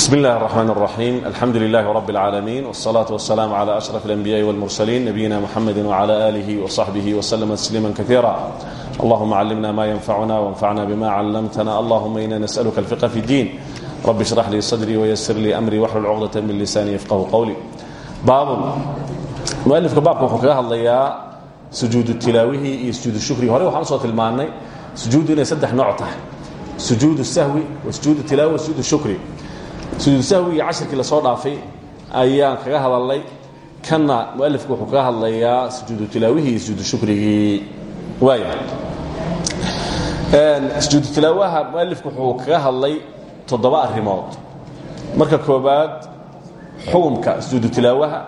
بسم الله الرحمن الرحيم الحمد لله رب العالمين والصلاة والسلام على أشرف الأنبياء والمرسلين نبينا محمد وعلى آله وصحبه وسلم تسليما كثيرا اللهم علمنا ما ينفعنا وانفعنا بما علمتنا اللهم إنا نسألك الفقه في الدين رب اشرح لي صدري ويسر لي أمري واحلل عقدة من لساني يفقه قولي باب مؤلفka baabka wuxuu kaga hadlayaa sujuudu tilaawihi iyo sujuudu shukrihi hore waxaan usoo tilmaannay sujuuddu inay saddex nooc tahay sujuudu sahwi wa sujuudu iyo cashirkii la soo dhaafay ayaan kaga hadalnay. Kanna mualifku wuxuu kaga hadlayaa sujuudu tilaawihi iyo sujuudu shukrigii. Waaya sujuudu tilaawaha mualifku wuxuu kaga hadlay toddoba arrimood. Marka koobaad xukumka sujuudu tilaawaha.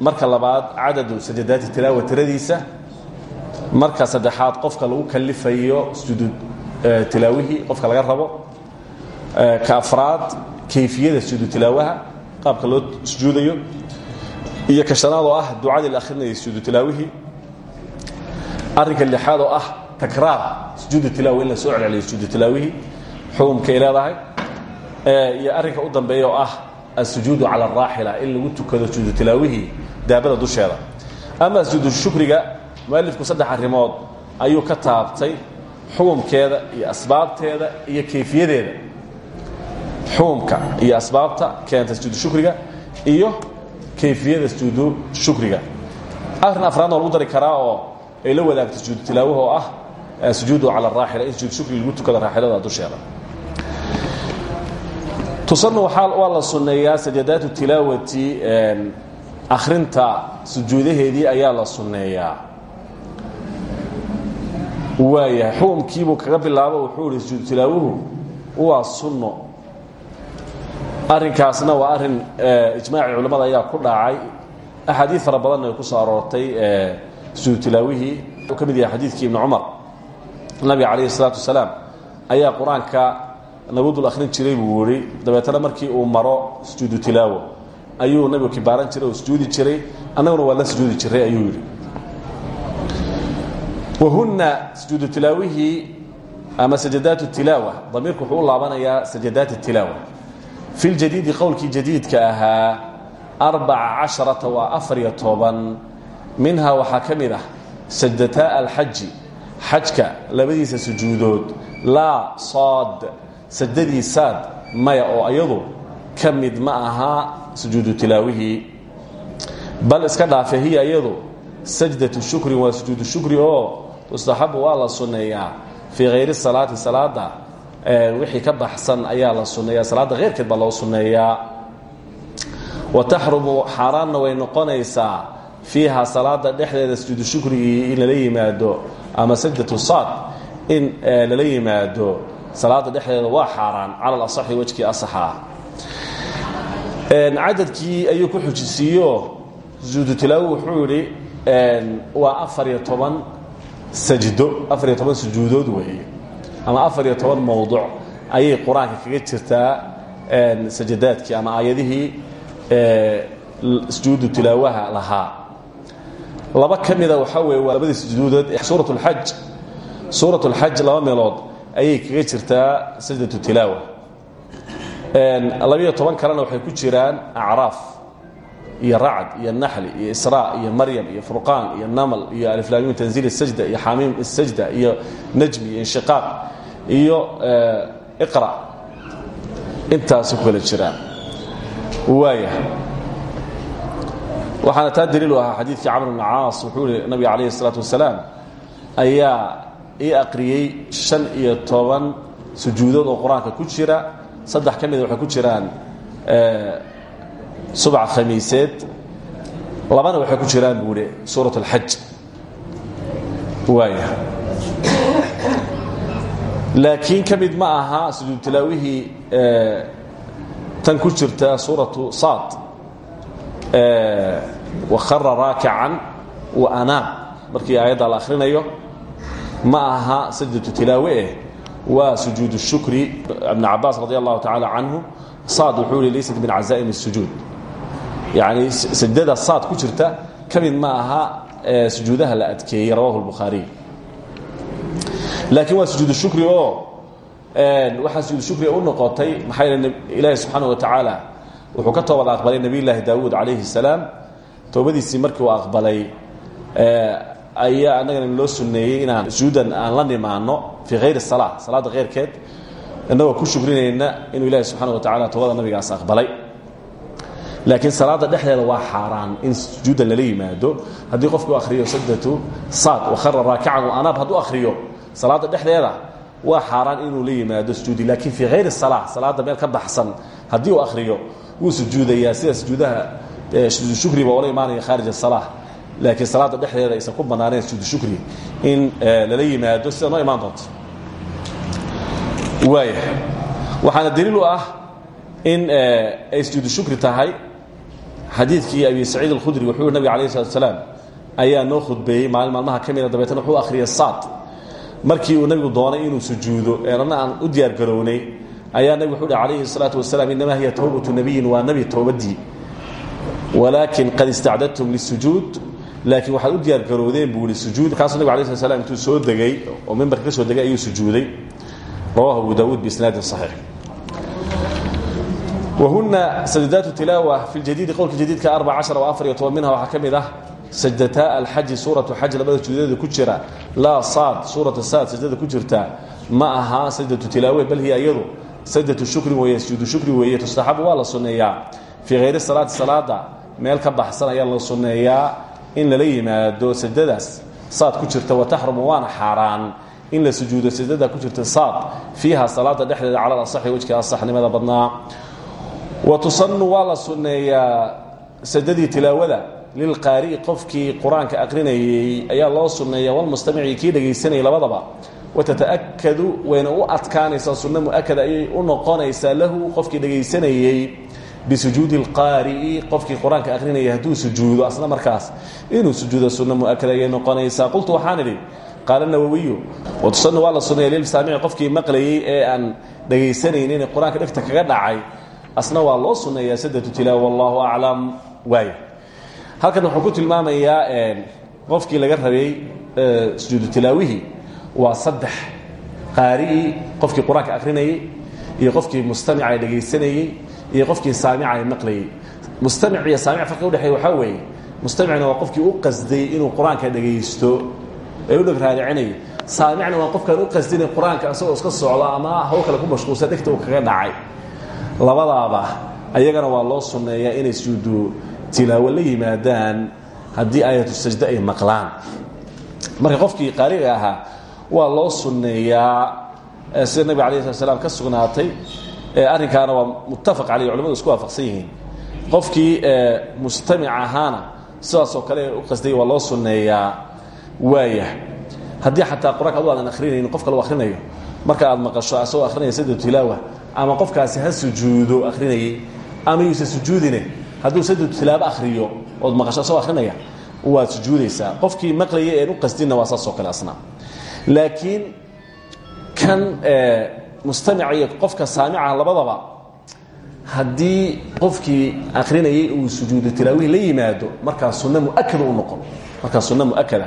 Marka labaad cadadu sajadaati tilaawa tiradiisa. Marka saddexaad qofka lagu kalifayo sujuudu tilaawihii qofka laga rabo ka afraad kayfiyada sujuudu tilaawaha qaabka loo sujuudayo iyo ka shanaad oo ah ducadii la akhrinayay sujuudu tilaawihii arrinka lixaad oo ah takraar sujuudu tilaawa in la soo celceliyo sujuudu tilaawihii xukumkay leedahay iyo arrinka u dambeeya oo ah asujuudu cala araaxila in lagu tukado sujuudu tilaawihii daabada dusheeda. Ama sujuudu shukriga mualifku saddex arrimood ayuu ka taabtay xukumkeeda iyo asbaabteeda iyo kayfiyadeeda xukumka iyo asbaabta keenta sujuudu shukriga iyo kayfiyada sujuudu shukriga. Arrin afraadna waa lagu dari karaa oo ay la wadaagto sujuudu tilaawaha oo ah sujuudu cala araaxila in sujuudu shukriga lagu tukado raaxilada dusheeda tusanu waa la sunneeyaa sajadaatu tilaawati akhrinta sujuudaheedii ayaa la sunneeyaa. Waayahay xukumkiibuu kaga bilaabo wuxuu ihi sujuudu tilaawuhu waa sunno arrinkaasna waa arrin ijmaaci culimmada ayaa ku dhacay axaadiid fara badanna ay ku soo aroortay sujuudu tilaawihii uu ka mid yahay xadiidkii ibni cumar. Nabiga calayhi isalaatu wasalaam ayaa qur'aanka akhrin jiray buu yihi dabeetana markii uu maro sujuudu tilaawo. Ayuu nabigu kibaaran jiray oo sujuudi jiray. Annaguna waa la sujuudi jiray ayuu yidhi. Wahunna sujuudu tilaawihii ama sajadaat tilaawa. Damiirku wuxuu laabanayaa sajadaat tilaawa fi ljadiidi qowlkii jadiidka ahaa arbaca casharata waa afar iyo toban. Minhaa waxaa ka mid ah sajdataa alxaji xajka labadiisa sujuudood laa saad sajdadii saad maya oo ayadu ka mid ma aha sujuudu tilaawihii bal iska dhaafe hiya iyadu sajdatu shukrin waa sujuudu shukri oo tustaxabu waa la sunneeyaa fii hayri salaati salaada wixii ka baxsan ayaa la sunneeyaa. Salaadda keyrkeed baa loo sunneeyaa. Wa taxrumu xaaraanna way noqonaysaa fiiha salaada dhexdeeda sujuudu shukrigii in lala yimaado ama sajdatu saad in lala yimaado. Salaada dhexdeeda waa xaaraan cala asaxi wejkii asaxa. Cadadkii ayuu ku xujisiiyo. Sujuudu tilaawo wuxuu yidhi waa afar sajdo afar iyo toban sujuudood weeye ama afar iyo ayay qur'aanka kaga jirtaa sajadaadkii ama aayadihii sujuudu tilaawaha lahaa. Laba ka mida waxaa labadii sujuudood ee suurat اlxaj suurat اlxaj laba meelood ayay kaga jirtaa sajdatu tilaawa. Labiyo toban kalena waxay ku jiraan acraaf iyo racd iyo naxli iyo israa iyo maryam iyo furqaan iyo namal iyo aliflaamiim tanziil sajda iyo xamiim sajda iyo najmi iyo inshiqaaq iyo iqra intaasi ku kala jiraan waaya waxaana taa daliil u ahaa xadiidkii camr bn caas wuxuu ihi nabiga calayhi الsalaatu wasalaam ayaa ii aqriyey shan iyo toban sujuudood oo qur-aanka ku jira saddex ka mida waxay ku jiraan subac khamiiseed labana waxay ku jiraan buu ihi suuraة اlxaj waaya laakiin ka mid ma aha sujuud tilaawihii tan ku jirta suuraةu saad wakhara raakican wa anaam markii aayadda la akhrinayo ma aha sajdatu tilaawe eh waa sujuud shukri ibn cabaas radi allahu tacaala canhu saad wuxuu ihi laysat min cazaa'im الsujuud yani sajdada saad ku jirta ka mid ma aha sujuudaha la adkeeyey rawahu اlbukhaariy laakiin waa sujuud shukri oo waxaa sujuud shukriga u noqotay maxaa yeele ilaahi subxaana wa tacaala wuxuu ka toobad aqbalay nebiy llaahi daawuud calayhi salaam. Toobadiisii markii uu aqbalay ayaa annagana loo suneeyey inaan sujuudan aan la nimaano fii hayri sala salaadda keyrkeed innagoo ku shukrinayna inuu ilaahi subxaana wa tacala toobada nabigaas aqbalay. Laakiin salaada dhexdeeda waa xaaraan in sujuudda lala yimaado. Haddii qofku akhriyo sajdatu saad wakhara raakican anaab hadduu akhriyo salaada dhexdeeda waa xaaraan inuu la yimaado sujuudi laakiin fii hayri sala salaada meel ka baxsan haddii uu akhriyo wuu sujuudayaa. Sida sujuudaha sujuud shukriba oola imaanaya khaarij asala laakiin salaada dhexdeeda aysan ku bannaanayn sujuud shukri in lala yimaado. Sida noo imaan doonto? Waaya waxaana daliil u ah in ay sujuudu shukri tahay. Xadiidkii abi saciid alkhudri wuxuu yihi nabig alayh ayaa noo khudbeeyey maalmaha ka mida dabeetna wuxuu akhriyay saad markii uu nabigu doonay inuu sujuudo ee anna aan u diyaar garownay ayaa nabig wuxuu hi alayhi salaatu wasalaam inamaa hiya towbatu nabiyin waa nebi towbadii walaakin qad istacdadtum lisujuud laakiin waxaad u diyaar garowdeen buu ihi sujuud kaasuu nabig alay slat slam intuu soo degay oo mimbarka ka soo degay ayuu sujuuday. Rawahu abu daawuud biisnaadin saxiix. Whuna sajdaat tilaawa fi jadiidi qowlka jadiidka arbac cashar oo afar iyo toban minha waxaa ka mid ah sajdataa alxaji suuratu xaj labada sujuudadeeda ku jira. Laa saad suurata saad sajdada ku jirta. Ma aha sajdatu tilaawe bal hiya iyadu sajdatu shukrin weeye sujuudu shukri weeye tustaxabu waa la sunneeyaa. Fii hayri salaati salaada meel ka baxsan ayaa la sunneeyaa in lala yimaado sajdadaas. Saad ku jirta wataxrumu waana xaaraan. In la sujuudo sajdada ku jirta saad. Fiiha salaada dhexdeeda cala asaxi wejka asaxnimada badnaa. Watusanu waa la sunneeyaa sadadii tilaawada lilqaari'i qofkii qur'aanka aqrinayey ayaa loo sunneeya walmustamici kii dhegaysanayay labadaba watata'akadu wayna u adkaanaysaa sunno mu'akada ayay u noqonaysaa lahu qofkii dhegaysanayey bisujuudi اlqaari'i qofkii qur'aanka aqrinayay hadduu sujuudo asna markaas inuu sujuudo sunno mu'akada ayay noqonaysaa qultu waxaan idhi qaala nawowiyu watusanu waa la sunneeya lilsaamici qofkii maqlayey ee aan dhegaysanaynin qur'aanka dhegta kaga dhacay asna waa loo sunneeyaa sadatu tilaawa wallahu aclam waay halkan wuxuu ku tilmaamayaa qofkii laga rabay sujuudu tilaawihii waa saddex. Qaari'ii qofkii qur'aanka akrinayey iyo qofkii mustamica ee dhegaysanayey iyo qofkii saamica ee maqlayey mustamic iyo saamic farqi udhexeeya waxaa weeye mustamicna waa qofkii u qasday inuu qur'aanka dhegaysto ee u dheg raadicinayay saamicna waa qofkaan u qasdinay qur'aanka isagoo iska socdo ama haw kale ku mashquulsan dhegta uu kaga dhacay. Labadaaba ayagana waa loo sunneeyaa inay sujuudu tilaawo la yimaadaan haddii aayatu sajde ay maqlaan. Marka qofkii qaariga ahaa waa loo sunneeyaa sida nabig alay slat slam ka sugnaatay arrinkaana waa muttafaq caleyh culamadu isku waafaqsan yihiin. Qofkii mustamic ahaana sidaasoo kale u qasday waa loo sunneeyaa. Waaya haddii xataa qur'aanka adu aadan akrinaynin qof kale u akrinayo marka aad maqasho asagoo akrinaya sajdu tilaawa ama qofkaasi ha sujuudo akrinayay ama yuusan sujuudine hadduu sajdu tilaabo akriyo ood maqasho asagoo akrinaya waad sujuudaysaa. Qofkii maqlaya een u qasdinna waa saasoo kale asna laakiin kan mustamica iyo qofka saamica labadaba haddii qofkii akrinayay uu sujuudu tilaawihi la yimaado markaa sunno muakada u noqon. Markaa sunno muakada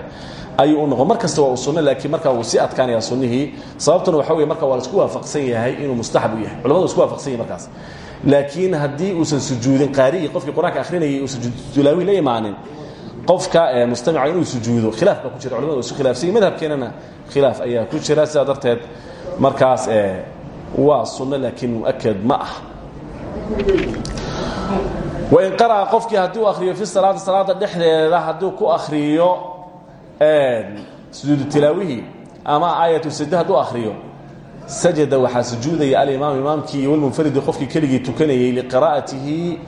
ayuu u noqon. Mar kasta waa uu sunno laakiin markaa wuu sii adkaanaya sunnihii. Sababtuna waxa wey marka waa la isku waafaqsan yahay inuu mustaxab u yahay. Culamadu isku waafaqsan yahay markaas laakiin haddii uusan sujuudin qaarigii qofkii qur'aanka akrinayay uusan tilaawihi la imaanin qofka mustamica inuu sujuudo khilaaf baa ku jira culamadu isu khilaafsan yihiin madhabkeenana khilaaf ayaa ku jira sidaa darteed markaas waa sunno laakiin muakad ma ah. Wain qara'a qofkii haddii u akhriyo fi salaati salaada dhexdeeda hadduu ku akhriyo sujuudu tilaawihii ama aayatu sajde hadduu akhriyo sajada waxaa sujuudaya alimaam imaamkii iyo walmunfaridi qofkii keligii tukanayey liqiraa'atihi.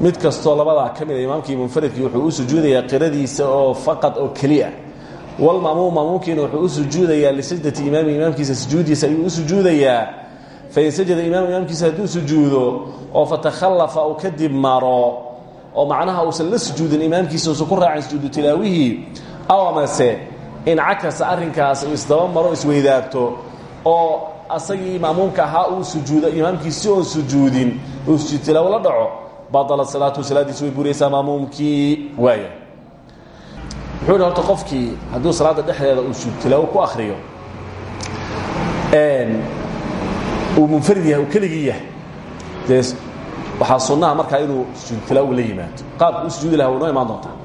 Mid kastoo labadaa ka mida imaamkii munfaridkii wuxuu u sujuudayaa qiradiisa oo faqad oo keliya. Walmamuum mamuumkiina wuxuu u sujuudayaa lisajdati imaami imaamkiisa sujuudiisa ayuu u sujuudayaa. Fain sajada imaam imaamkiisa hadduu sujuudo oo fatakhallafa uu kadib maro oo macnaha uusan la sujuudin imaamkiisa uusan ku raacin sujuudu tilaawihii aw amase incakasa arrinkaas uu isdaba maro isweydaarto oo asagii maamuumka ahaa uu sujuudo imaamkiisi oon sujuudin uu sujuud tilaawo la dhaco badalat salaatu salaadiisi way buraysaa maamuumkii. Waaya wuxuu hi horta qofkii hadduu salaadda dhexdeeda uu sujuud tilaawo ku akhriyo uu munfarid yahay uu keligii yahay. Dee waxaa sunnaha markaa inuu sujuud tilaawi la yimaado. Qaabka u sujuudi laha way noo imaan doontaa.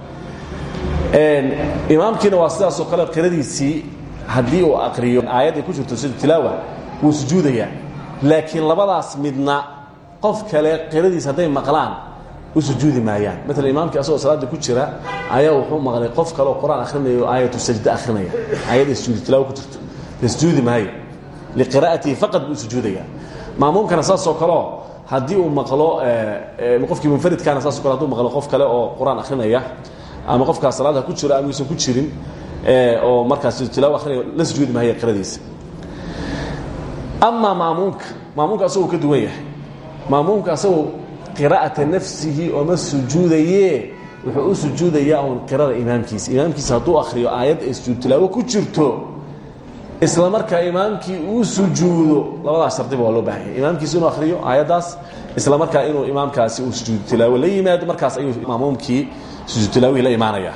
Imaamkiina waa sidaasoo kale qiradiisii haddii uu aqriyo aayad ay ku jirto sujuud tilaawa wuu sujuudayaa. Laakiin labadaas midna qof kale qiradiis hadday maqlaan u sujuudi maayaan. Maala imaamkii asagoo salaada ku jira ayaa wuxuu maqlay qof kale oo qur'aan akhrinaya oo aayatu sajde akhrinaya. Aayadda sujuudi tilaawa ku jirto. Dee sujuudi maayo. Liqiraa'atihi faqad buu sujuudayaa. Maamuumkana saasoo kaleo haddii uu maqlo qofkii munfaridkaana saasoo kale haduu maqlo qof kale oo qur'aan akhrinaya ama qofkaas salaada ku jiro ama uusan ku jirin oo markaas tilaawo akhrinaya la sujuudi maayo qiradiisa amaa maamuumka maamuumka asagoo ka duwan yahay. Maamuumka asagoo qiraa'ata nafsihi ooma sujuudaye wuxuu u sujuudayaa uun qirada imaamkiisa. Imaamkiisa hadduu akhriyo aayad ay sujuud tilaawo ku jirto isla markaa imaamkii uu sujuudo labadaas shardiba waa loo baahanya. Imaamkiisa inuu akhriyo aayaddaas isla markaa inuu imaamkaasi uu sujuud tilaawo la yimaado markaas ayuu maamuumkii sujuud tilaawihii la imaanaya.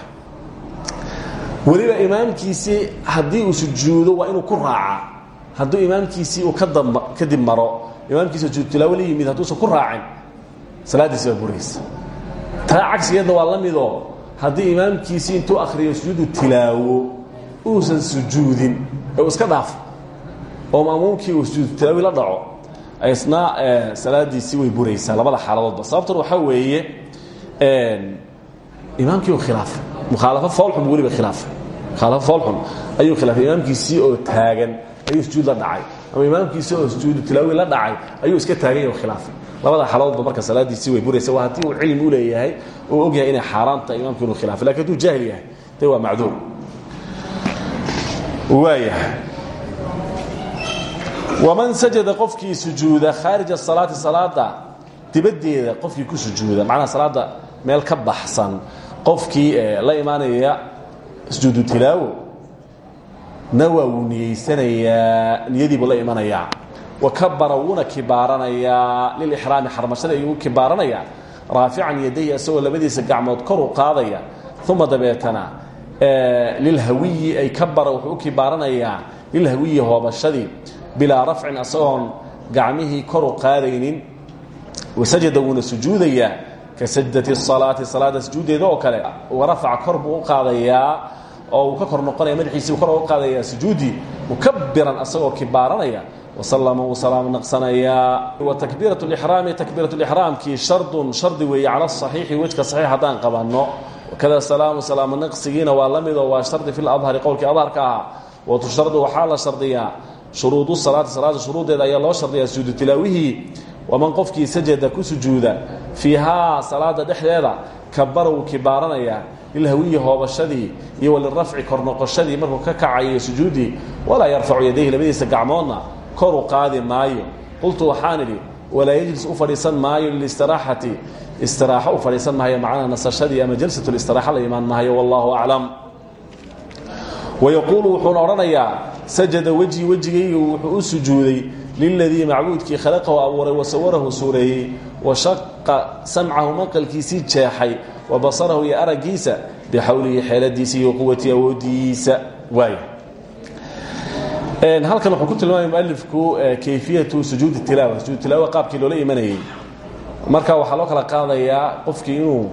Weliba imaamkiisii haddii uu sujuudo waa inuu ku raaca hadduu imaamkiisii uu kadib maro imaamkiisa sujuud tilaawo la yimid hadduusan ku raacin salaaddiisi baa buraysa. Taa cagsigeedna waa la midoo haddii imaamkiisii intuu akhriyo sujuudu tilaawo uusan sujuudin ee uu iska dhaafo oo maamuumkii uu sujuudu tilaawi la dhaco isna salaadiisii way buraysaa labada xaaladoodba. Sababtan waxaa weeye imaamkii uu khilaafay mukhaalafo foolxun weliba khilaafay. Mukhaalafo foolxun ayuu khilaafay. Imaamkiisii oo taagan ayuu sujuud la dhacay. Ama imaamkiisii oo sujuudu tilaawi la dhacay ayuu iska taagan yahay khilaafay. Labada xaaladoodba marka salaadiisii way buraysa. Waa haddii uu cilmi u leeyahay oo og yahay inay xaaraan tahay imaamkii inuu khilaafay. Lakin hadduu jaahil yahay de waa macduur waayahay. Waman sajada qofkii sujuuda khaarija salaati salaada dibaddeeda qofkii ku sujuuda macnaha salaada meel ka baxsan qofkii la imaanaya sujuudu tilaawo na waa wuu niyeysanayaa niyadiibuu la imanayaa wa kabara wuuna kibaaranayaa lilixraami xarmashada ayuu kibaaranayaa raafican yadayhi isagoo labadiisa gacmood kor u qaadaya. Uma dabeetana lilhawiyi ay kabara wuxuu u kibaaranayaa lilhawiyi hoobashadii bilaa rafcin asagoon gacmihii kor u qaadaynin wasajada wuuna sujuudayaa ka sajdati salaati salaada sujuuddeeda kale warafaca kor buu u oo uu ka kor noqonaya madaxiisii kor u qaadayaa sujuuddii mukabiran asagoo kibaaranaya. Wasalama wuu salaam naqsanayaa wa takbiirat lixraami takbiirat lixraamkii shardun shardi weeye cala asaxiixi wejka saxiix haddaan qabanno. Wakada salaamu salaamo naqsigiina waa la midoo waa shardi fi ladhari adharka ahaa. Watushardu waxaa la shardiyaa shuruudu salaati salaada shuruuddeeda ayaa loo shardiyaa sujuudu tilaawihii. Waman qofkii sajada ku sujuuda fiihaa salaada dhexdeeda kabara wuu kibaaranayaa lilhawiyi hoobashadii iyo walirafci kor noqoshadii markuu ka kacayo sujuuddii walaa yarfacu yadayhi labadiisa gacmoodna kor u qaadi maayo qultu waxaan idhi walaa yejlis u fadhiisan maayo lilistiraxati istiraaxo u fadhiisan maayo macnaha nasashadii ama jalsatu listiraaxa la imaan maayo wallahu aclam wayaquulu wuxuuna odhanayaa sajada wejhi wejigayga wuxuu u sujuuday liladii macbuudkii khalaqahu abuuray wasawarahu suureeyey washaqa samcahu maqalkiisii jeexay wa basarahu iyo araggiisa bixawlihi xeeladiisa iyo quwatii awoodiisa. Waay halkan wuxuu ku tilmaamay mualifku kayfiyatu sujuudi tilaawa. Sujuud tilaawa qaabkii loola imanayey marka waxaa loo kala qaadayaa qofkii inuu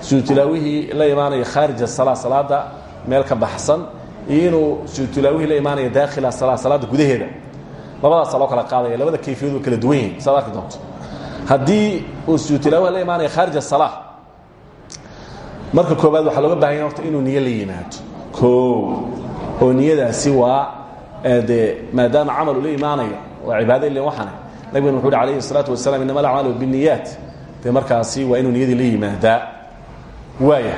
sujuud tilaawihii la imaanayo khaarij asala salaada meel ka baxsan iyo inuu sujuud tilaawihii la imaanayo daakhila sala salaada gudaheeda. Labadaasa loo kala qaadaya labada kayfiyadu kala duwan yihiin saad arki doonto. Haddii uu sujuud tilaawaha la imaanaya khaarij asala marka koobaad waxaa looga bahanya horta inuu niyo la yimaado o oo niyadaasi waa dee maadaama camal ula imaanayo waa cibaado ilen waxane nabigana wuxu uhi alayhi الsalaatu wasalam inama alacmaalu bالniyaat dee markaasi waa inuu niyadii la yimaadaa waaya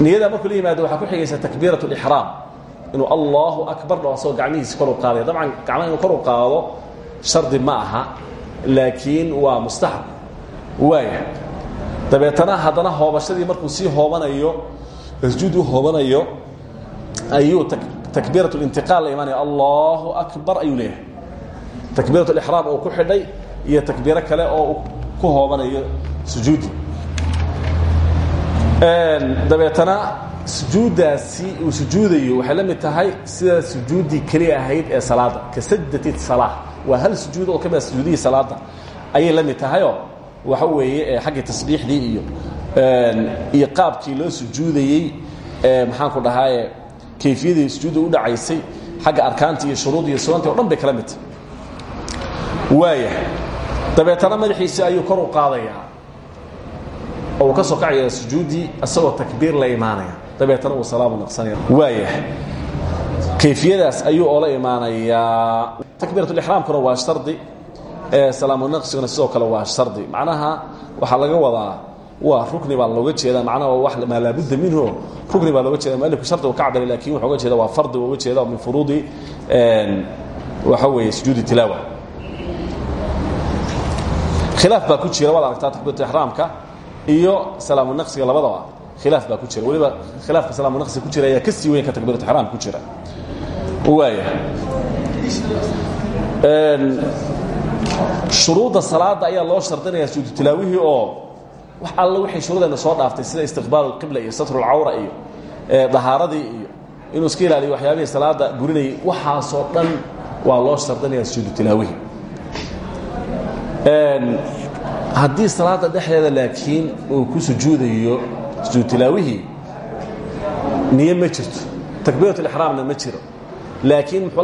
niyada markuu la yimaado waxaa ku xigaysa takbiiraة اlإxraam inuu allahu akbar dhaho asagoo gacmihiisi kor u qaadaya dabcan gacmaha inuu kor u qaado shardi ma aha laakiin waa mustaxab waaya dabeetana haddana hoobashadii markuu sii hoobanayo masjuud u hoobanayo ayuu takbiirat اlintiqaal la imaanaya allahu akbar ayuu leeyahay. Takbiirat oo ku xidhay iyo takbiiro kale oo ku hoobanayo sujuudi. Dabeetana sujuuddaasi uu sujuudayo waxay la tahay sida sujuuddii keliya ahayd ee salaada ka sajdat salaa waa hal sujuud oo kamida ah salaada. Ayay la tahayoo waxa weeye xaggii tasbiixdii iyo iyo qaabkii loo sujuudayey maxaanku dhahaaye kayfiyadii sujuudda u dhacaysay xagga arkaanti iyo shuruud iyo sunantii o dhan bay kala mid tahay. Waaya dabeetana madaxiisi ayuu kor u qaadayaa. Oo uu ka soo kacaya sujuuddii isagoo takbiir la imaanaya. Dabeetana uu salaamu naqsanaya waaya kayfiyadaas ayuu oola imaanayaa. Takbiiratulixraamkuna waa shardi salaamu naqsiguna sidoo kale waa shardi. Macnaha waxaa laga wadaa waa rukni baa looga jeedaa macnaha wax maa laabudda minhu rukni baa looga jeeda mualifku shardi uu ka cabiray laakiin wuxuu uga jeeda waa fardi uga jeeda min furuudi waxa weeye sujuudi tilaawa. Khilaaf baa ku jira waad aragtaa takbiiratulixraamka iyo salaamu naqsiga labadaba. Khilaaf baa ku jira. Weliba khilaafka salaamu naqsiga ku jira ayaa ka sii weyn ka takbiiratulixraam ku jira. Waaya shuruudda salaada ayaa loo shardinayaa sujuudu tilaawihii oo wax alle waxay shuruudeena soo dhaaftay sida istiqbaal qibla iyo satrulcawra iyo dahaaradii iyo inuu iska ilaaliyo waxyaabihii salaada burinayay waxaasoo dhan waa loo shardinayaa sujuudu tilaawihii. Haddii salaada dhexdeeda laakiin uu ku sujuudayo sujuud tilaawihii niye ma jirto. Takbiiratulixraamna ma jiro. Laakiin muxuu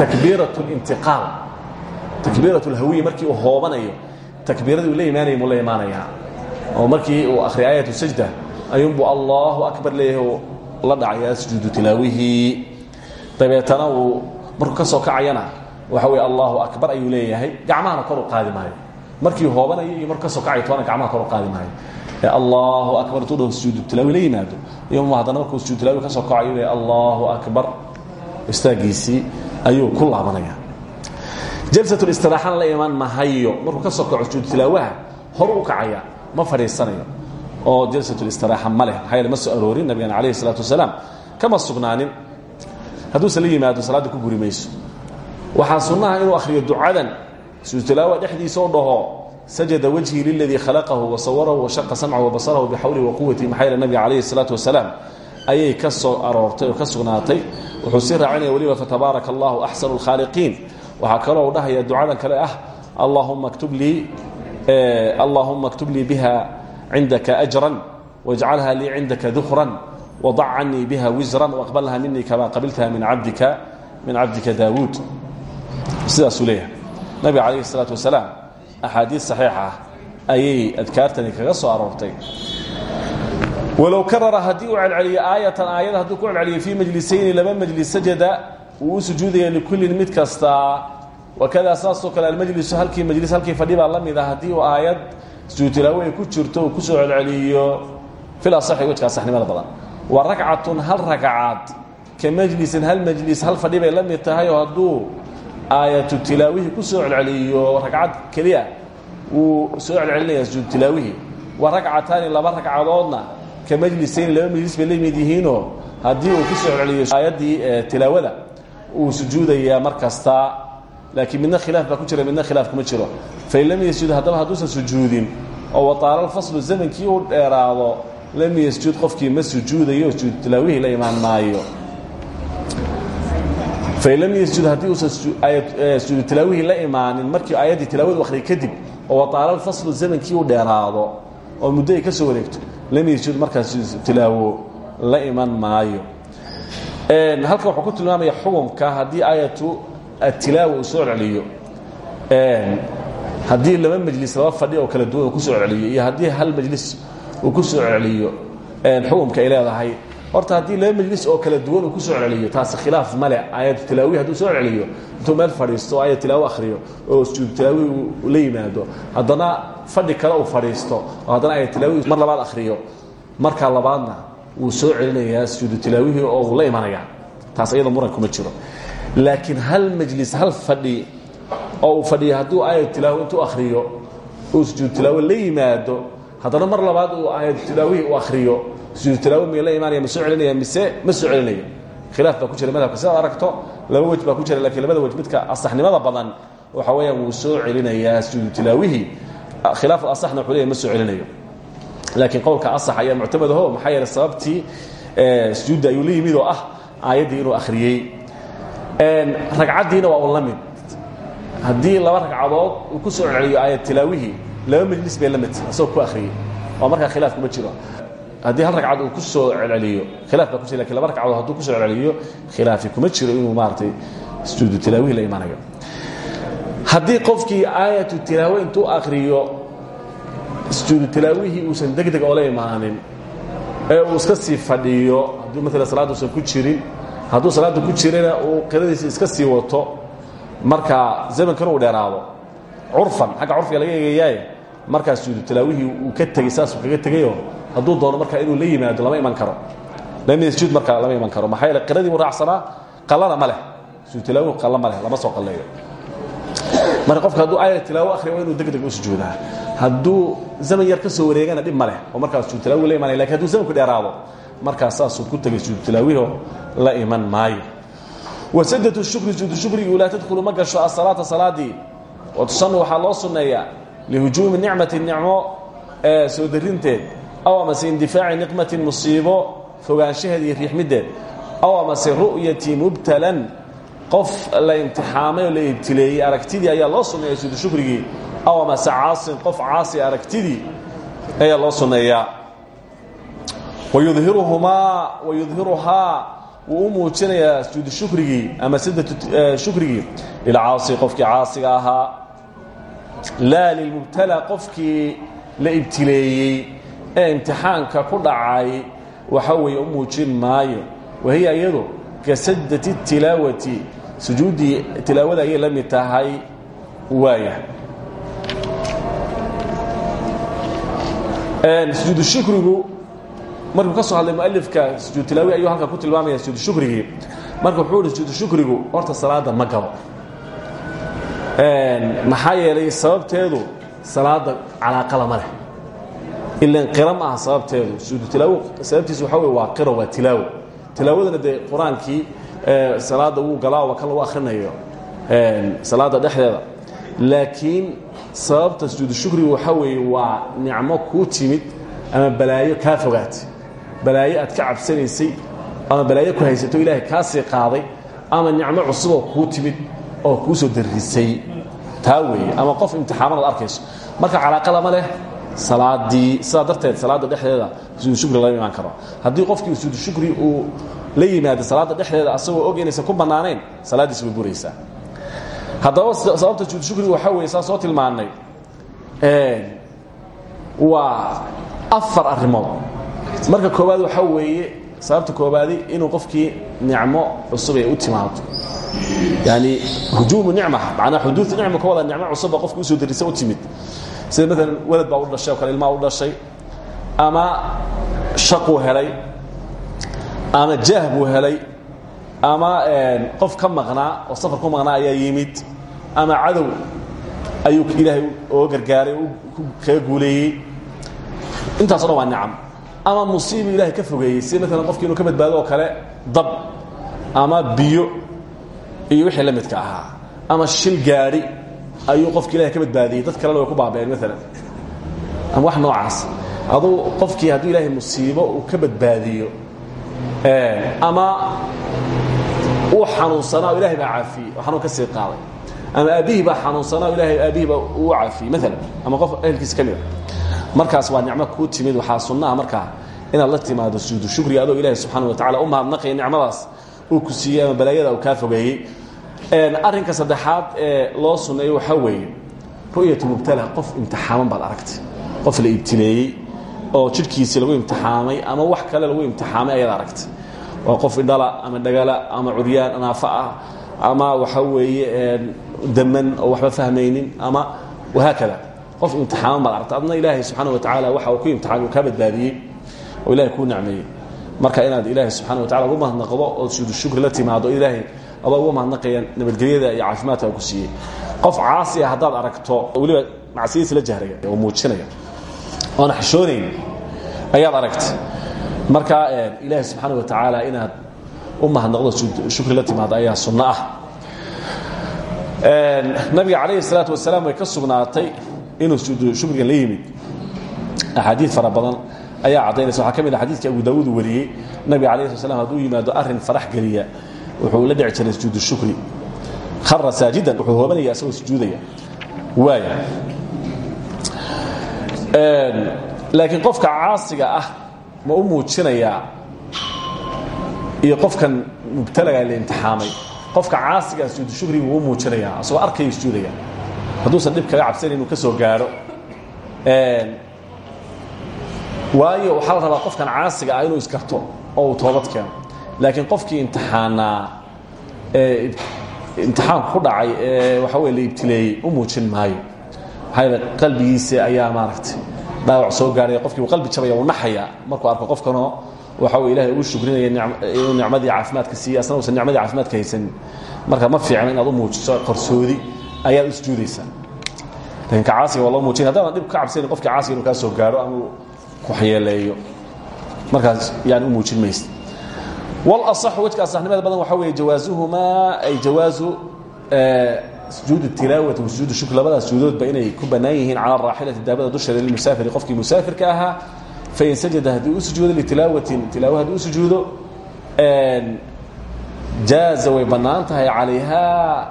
takbiirat اlintiqaal takbiirat اlhawiya markii uu hoobanayo takbiiradii uu la imaanaya muu la imaanayaa. Oo markii uu akhriya aayat sajda ayuunbuu allahu akbar leeyahay uu la dhacayaa sujuudu tilaawihii dabeetana uu markuu ka soo kacayana waxa weye allahu akbar ayuu leeyahay gacmahana kor u qaadi maayo. Markii hoobanayo iyo markuu ka soo kacayo toona gacmaha kor u qaadi maayo. Allahu akbar intuu dhaho sujuudu tilaawi la yimaado iyo haddana markuu sujuud tilaawi ka soo kacayo leeyahay allahu akbar. Istaagiisii ayuu ku laabanaya jalsatulistiraxana la imaan mahayo. Markuu ka soo kaco sujuud tilaawaha horu u kacaya ma fadhiisanayo. Oo jalsatulistiraxa ma leh. Maxaa yeele ma soo aroorin nabigana kama sugnaanin. Hadduusan la yimaado ku guri mayso. Waxaa inuu akhriyo ducadan. Sujuud tilaawa dhexdiisa oo dhaho sajada wajhii liladii khalaqahu wasawarahu washaqa samcahu wabasarahu bixawlihi waquwatihi maxaa yeele nabiga calayhi salaatu wasalaam ayay ka soo aroortay oo ka sugnaatay. Wuxuu sii raacinaya weliba fatabaaraka allahu axsanu lkhaaliqiin waxaa kaloo dhahaya ducadan kale ah allahuma ktub lii eh, allahuma ktub lii biha cindaka ajran wajcalha lii cindaka duhran wadac biha wisran waqbalha minii kamaa qabiltaha min abdika min cabdika daawuud. Sidaasuu leeyahay. Nabiga calayhi salaatu wasalaam axaadiis saxiixa ah ayay adkaartani kaga soo aroortay walow karara haddii uu celceliyo aayatan aayad hadduu ku celceliyo fii majlisayni laba majlis sajada wuu u sujuudaya likullin mid kasta. Wakadaa saasoo kale almajlisu halkii majlis halkii fadhi baa la mid ah. Haddii uu aayad sujuud tilaawo ay ku jirto uu ku soo celceliyo fil asaxi wejka asaxnimada badan. Wa ragcatun hal ragcaad ka majlisin hal majlis hal fadhi bay la mid tahay oo hadduu aayatu tilaawihii ku soo celceliyo ragcad keliya wuu soo celcelinaya sujuud tilaawihii wa ragcataani laba ragcadoodna ka majlisayn laba majlis bay la mid yihiinoo haddii uu ku soo celceliyo aayaddii tilaawada uu sujuudayaa mar laakiin midna khilaaf baa ku jira midna khilaaf kuma jiro. Fain lam yasjud haddaba sujuudin oo wataala lfaslu zamankii uu dheeraado lam yasjud qofkii ma sujuudayo sujuud tilaawihii la imaan maayo. Fain lam yasjud haddii sujuud tilaawihii la imaanin markii aayaddii tilaawadu akhriyay kadib oo wataala lfaslu zamankii uu dheeraado oo muddo ay ka soo wareegto lam yasjud markaas tilaawo la iman maayo. Halkan wuxuu ku tilmaamaya xukumka haddii aayatu atilaawa uu soo celceliyo. Haddii laba majlis laba fadhi oo kala duwan ku soo celceliyo iyo haddii hal majlis uu ku soo celceliyo xukumka ay leedahay horta haddii laba majlis oo kala duwan ku soo celceliyo taasi khilaaf male aayatu tilaawihi hadduu soo celceliyo intuu meel fadhiisto o aayat tilaawo akhriyo oo sujuud tilaawihi uu la yimaado fadhi kale uu fadhiisto oo haddana aayat tilaawihi mar labaad akhriyo markaa labaadna wuu soo celinayaa sujuudu tilaawihii oo uu la taas iyada muran kuma jiro. Laakiin hal majlis hal fadhi oo uu fadhiyo hadduu aayat tilaawo intuu akhriyo uu sujuud tilaawo la yimaado mar labaad uu aayat tilaawihii akhriyo sujuud tilaawo miyuu la imaanaya ma soo celinaya mise ma soo celinayo? Khilaaf baa ku jira madhabka sidaad aragto laba wej baa ku jira lakiin labada wej midka asaxnimada badan waxa weeyaan wuu soo celinayaa sujuudu tilaawihii khilaaf asaxna wuxuu leeyahy ma soo celinayo. Laakiin qowlka asax ayaa muctamadaho maxaa yeele sababtii sujuudda ayuu la yimid oo ah aayaddii inuu akhriyey. Ragcaddiina waa un la mid. Haddii laba ragcadood uu ku soo celceliyo aayad tilaawihii laba majlis bay la midta asagoo ku akhriyey. Oo markaa khilaaf kuma jiro haddii hal ragcad uu ku soo celceliyo khilaaf baa ku laakiin laba ragcadood hadduu ku soo celceliyo khilaafi kuma jiro inuu maaratay sujuudu tilaawihii la imanayo haddii qofkii aayatu tilaawo intuu akriyo sujuudu tilaawihii uusan deg deg oola imaanin ee uu iska sii fadhiyo hadduu maala salaad uusan ku jirin hadduu salaadda ku jirana uu qiradiisa iska sii wato markaa zamankana uu dheeraado curfan xagga curfiga laga eegayaaye markaa sujuudu tilaawihii uu ka tegey saasuu kaga tegayoo hadduu doono markaa inuu la yimaado lama iman karo. Lamsjuud markaa lama iman karo. Maxaa yeele qiradii buu raacsanaa qallana ma leh. Sujuud tilaawihu qalla ma leh lama soo qalleeyo marka qofka hadduu aayad tilaawo akhriya waa inuu deg deg u sujuudaa. Hadduu zaman yar ka soo wareegana dhib ma leh oo markaa sujuud tilaawihi la imanaya laakiin hadduu zamanku dheeraado markaas saasuu ku tegay sujuud tilaawiho la iman maayo. Wasadatu shukri sujuudu shukrigii laa tadkhulu ma gasho asalaata salaadii. Watusanu waxaa loo sunneeyaa lihujuumi nicmati nicmo soo darinteed aw amase indifaaci niqmatin musiibo fogaanshaheed iyo riixmiddeed aw amase ru'yati mubtalan qof la imtixaamay oo la ibtileeyey aragtidii ayaa loo sunneeya sujuudu shukrigii. Aw amase caasin qof caasi aragtidii ayaa loo sunneeyaa wayudhiruhumaa wayudhiruhaa wuu u muujinayaa sujuudu shukrigii ama sadatu shukrigii. Lilcaasi qofkii caasiga ahaa. Laa lilmubtala qofkii la ibtileeyey ee imtixaanka ku dhacay waxa weeye u muujin maayo. Wahiya iyadu ka sadati tilaawati sujuuddii tilaawada ayay la mid tahay waaya sujuudu shukrigu markuu ka soo hadlay mualifka sujuud tilaawi ayuu halkan ku tilmaamaya sujuud shukrigii marka wuxuu ihi sujuud shukrigu horta salaada ma galo maxaa yeelay sababteedu salaada calaaqala ma leh ilan qira ma aha sababteedu. Sujuud tilaawo sababtiisu waxa wey waa qiro waa tilaawo. Tilaawadana dee qur'aankii salaada wuu galaa waa kan lagu akhrinayo salaada dhexdeeda. Laakiin sababta sujuud shukrigu waxa weeye waa nicmo kuu timid ama balaayo kaa fogaatay. Balaayo aad ka cabsanaysay ama balaayo ku haysato ilaahay kaa sii qaaday ama nicmo cusuboo kuu timid oo kuu soo darisay taa weeye ama qof imtixaamanaad arkayso. Marka calaaqa lama leh salaadii sidaa darteed salaada dhexdeeda sujuud shukri lama imaan karo. Haddii qofkii sujuud shukri uu la yimaado salaada dhexdeeda asagoo og inaysan ku bannaanayn salaaddiis way buraysaa. Haddaba sababta sujuud shukriga waxaa weeye saa soo tilmaannay waa afar arrimood. Marka koowaad waxaa weeye sababta koobaadi inuu qofkii nicmo cusub ay u timaado yani hujuumu nicma macnaa xuduud nicma ka wada nicmo cusubba qofka u soo darisa u timid sida maalan walad baa u dhashay o kale ilmaa u dhashay ama shaquu helay ama jaah buu helay ama qof ka maqnaa oo safar ku maqnaa ayaa yimid ama cadow ayuu ilaahay oo gargaaray kaga guuleeyey. Intaaso dhan waa nicam. Ama musiibu ilahay ka fogeeyey sida maalan qofki inuu ka badbaado oo kale dab ama biyo iyo wixii la midka ahaa ama shil gaadhi ayuu qofki ilahay ka badbaadiyey dad kalena way ku baabeen maalan ama wax noocaas. Aduu qofkii hadduu ilaahay musiibo uu ka badbaadiyo ama uu xanuunsanaa o ilahay baa caafiyey oo xanuun ka sii qaaday. Ama aabbihii baa xanuunsanaa o ilahay aabbihii baa uu caafiyey maalan ama qof ehelkiisa ka mida markaas waa nicmo kuu timid waxaa sunnaha markaa inaad la timaado sujuudu shukriga adoo ilaahay subxaana wa tacala u mahadnaqaya nicmadaas. Uu ku siiyey ama balaayada uu kaa fogeeyey arrinka saddexaad ee loo sunneeyo waxaa weeye ru'yatu mubtala qof imtixaaman baad aragtay. Qof la ibtileeyey oo jidhkiisii lagu imtixaamay ama wax kale lagu imtixaamay ayaad aragtay. Waa qof idhala ama dhagala ama curyaan naafa ah ama waxa weeye daman oo waxba fahmaynin ama wahaakada qof imtixaaman baad aragtay. Adna ilaahay subxaana wa tacaala waxa uu ku imtixaamay uu kaa badbaadiyey oo ilahay kuu nacmeeyey. Marka inaad ilaahay subxana wa tacala ugu mahadnaqdo oo sujuudu shukri la timaado ilaahay adoo uga mahadnaqaya nabadgelyada iyo caafimaadka ku siiyey. Qof caasi ah haddaad aragto weliba macsiyadiisa la jahraya oo muujinaya oona xishoonayn ayaad aragtay marka ilaahay subxaana wa tacaala inaad u mahadnaqdo shukri la timaado ayaa sunno ah. Nabiga calayhi salaatu wasalaam way ka sugnaatay inuu sujuudu shukrigan la yimid. Axaadiid fara badan ayaa caddaynaysa waxaa ka mid a xadidka abu daawuud wariyey. Nabiga alayh sl slam hadduu yimaado arrin farax geliya wuxuu la dhici jiray sujuud shukri. Khara saajidan wuxuu hoobanaya asagoo sujuudaya. Waaya laakiin qofka caasiga ah ma u muujinayaa iyo qofkan mubtalaga la imtixaamay. Qofka caasiga sujuud shukriga wuu u muujinayaa asagoo arkaya sujuudaya. Hadduusan dhib kaga cabsanayn inuu ka soo gaadho waayo waxaa la rabaa qofkan caasiga ah inuu iskarto oo uu toobad keeno laakiin qofkii imtixaanaa ee imtixaanku ku dhacay ee waxa wey la ibtileeyey u muujin maayo. Maxaa yeele qalbigiisa ayaa maaragtay dhaawac soo gaaraya qofkii uu qalbi jabaya uu naxaya. Markuu arko qofkanoo waxa wey ilahay ugu shukrinaya inuu nicmadii caafimaadka siiye asna usan nicmadii caafimaadka haysanin marka ma fiicna inaad u muujiso qarsoodi ayaad u sujuudaysaa. Lakin ka caasiga waa loo muujinay haddaadan dhib ka cabsanin qofkii caasiga inuu kaa soo gaaro ama kuxyeeleeyo markaas yani u muujin maysa walaصaxu wejka asaxnimada badan waxaa weeye jawaasuhumaa ay jawaazu sujuud tilaawati wasujuud shukr labadaas sujuudoodba inay ku bannaan yihiin cala raaxilati daabada dusheeda lilmusaafiri qofkii musaafirka ahaa fain sajada haddii u sujuudo litilaawatin tilaawo haddii u sujuudo jaaza way bannaan tahay calayhaa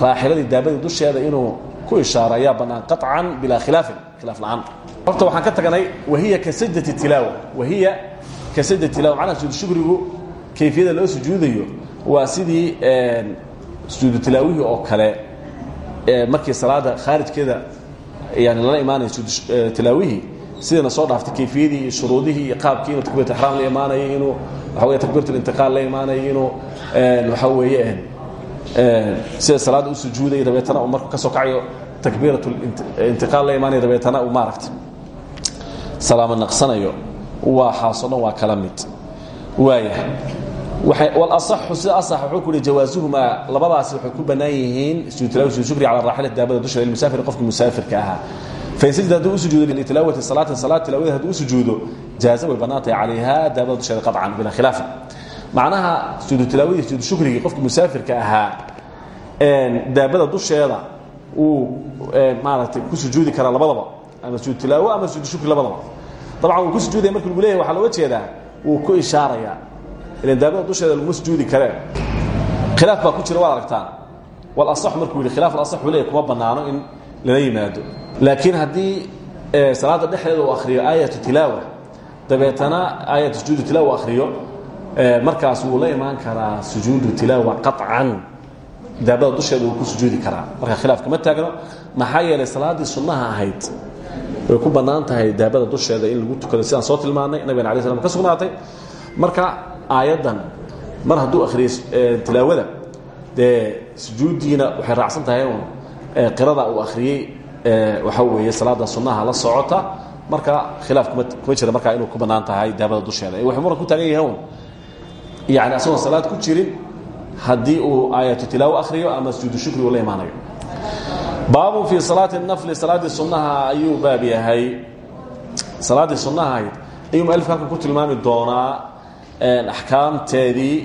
raaxiladii daabadii dusheeda inuu ku ishaaro ayaa bannaan qaطcan bilaa khilaafin khilaaf la'aan. Horta waxaan ka tagnay wahiya ka sajdati tilaawa wahiya ka sajda tilaawa macnaha sujuud shukrigu kayfiyada loo sujuudayo waa sidii sujuudu tilaawihii oo kale markii salaada khaarijkeeda yani lala imaanayo sujuud tilaawihii sidana soo dhaaftay kayfiyadii iyo shuruudihii iyo qaabkii inuu takbirat ixraam la imaanayo inuu waxa wey takbirat intiqaal la imaanayo inuu waxa weeye sida salaada u sujuuday dabeetana uu markuu ka soo kacayo takbiirat intiqaal la imaanayo dabeetana uu maaragtay salaamo naqsanayo waxaasoo dhan waa kala mid waaya walaصaxu sida asax wuxuu ku yihi jawaasuhumaa labadaasi waxay ku bannaan yihiin sujuud tilawa sujud shukri cala raaxilati daabada dusheeda lilmusaafiri qofka musaafirka ahaa. Fain sajda hadduu u sujuudo litilaawati salaatin salaad tilaawada hadduu u sujuudo jaaza way bannaan tahay calayha daabada dusheeda qaطcan bilaa khilaafin macnaha sujuudu tilaawadii sujuud shukrigii qofka musaafirka ahaa daabada dusheeda uu maaragtay ku sujuudi karaa labadaba ama sujuud tilaawo ama sujuud shukri labadaba. Dabcan wuu ku sujuudaya marki lagu leyahy waxaa looga jeedaa wuu ku ishaaraya iladaabada dusheeda laguma sujuudi kareen. Khilaaf baa ku jira waad aragtaan wal asax markuu yidhi khilaf asaxu leeyahy kuma bannaano in lala yimaado. Laakiin haddii eh, salaada dhexdeeda uu akhriyo aayatu tilaawa dabeetana aayat sujuudu tilaawa akhriyo eh, markaas wuu la imaan karaa sujuudu tilaawa qaطcan daabada dusheeda wuu ku sujuudi karaa. Marka khilaaf kama taagno maxaa yeelay salaaddii sunnaha ahayd way ku bannaan tahay daabada dusheeda in lagu tukado. Sidaan soo tilmaanay nabigan alay slam ka sugnaatay. Marka aayaddan mar hadduu akhriyey tilaawada dee sujuuddiina waxay raacsan tahay un qirada uu akhriyey waxa weeye salaada sunnaha la socota. Marka khilaaf kuma jira markaa inuu ku bannaan tahay daabada dusheeda. Waxay muran ku taagan yahay un yani asagoon salaad ku jirin haddii uu aayatu tilaawo akhriyo ama sujuudu shukri uu la imaanayo. Baabun fii salaati nafli salaaddii sunnaha ayuu baab yahay. Salaaddii sunnaha ahayd ayuu mualifka ku tilmaami doonaa axkaamteedii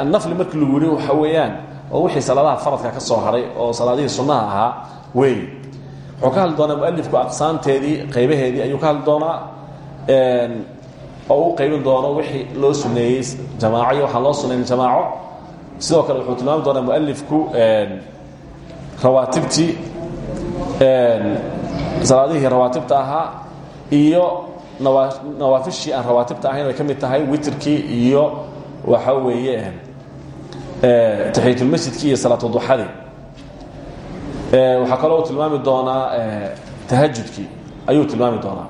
annafli markii lagu yihi waxa weeyaan oo wixii salaadaha faradka ka soo haray oo salaadihii sunnaha ahaa wey. Wuxuu ka hadli doonaa mualifku aqsaamteedii qaybaheedii ayuu ka hadli doonaa oo u qaybin doono wixii loo suneeyey jamaaco iyo waxaan loo sunayn jamaaco. Sidoo kale wuxuu tilmaami doonaa mualifku rawaatibtii salaadihii rawaatibta ahaa iyo nawaafishii aan rawaatibta ahayn ay ka mid tahay witrkii iyo waxa weeye taxiyatulmasjidkii iyo salaatuduxadii waxaa kaloo tilmaami doonaa tahajudkii ayuu tilmaami doonaa.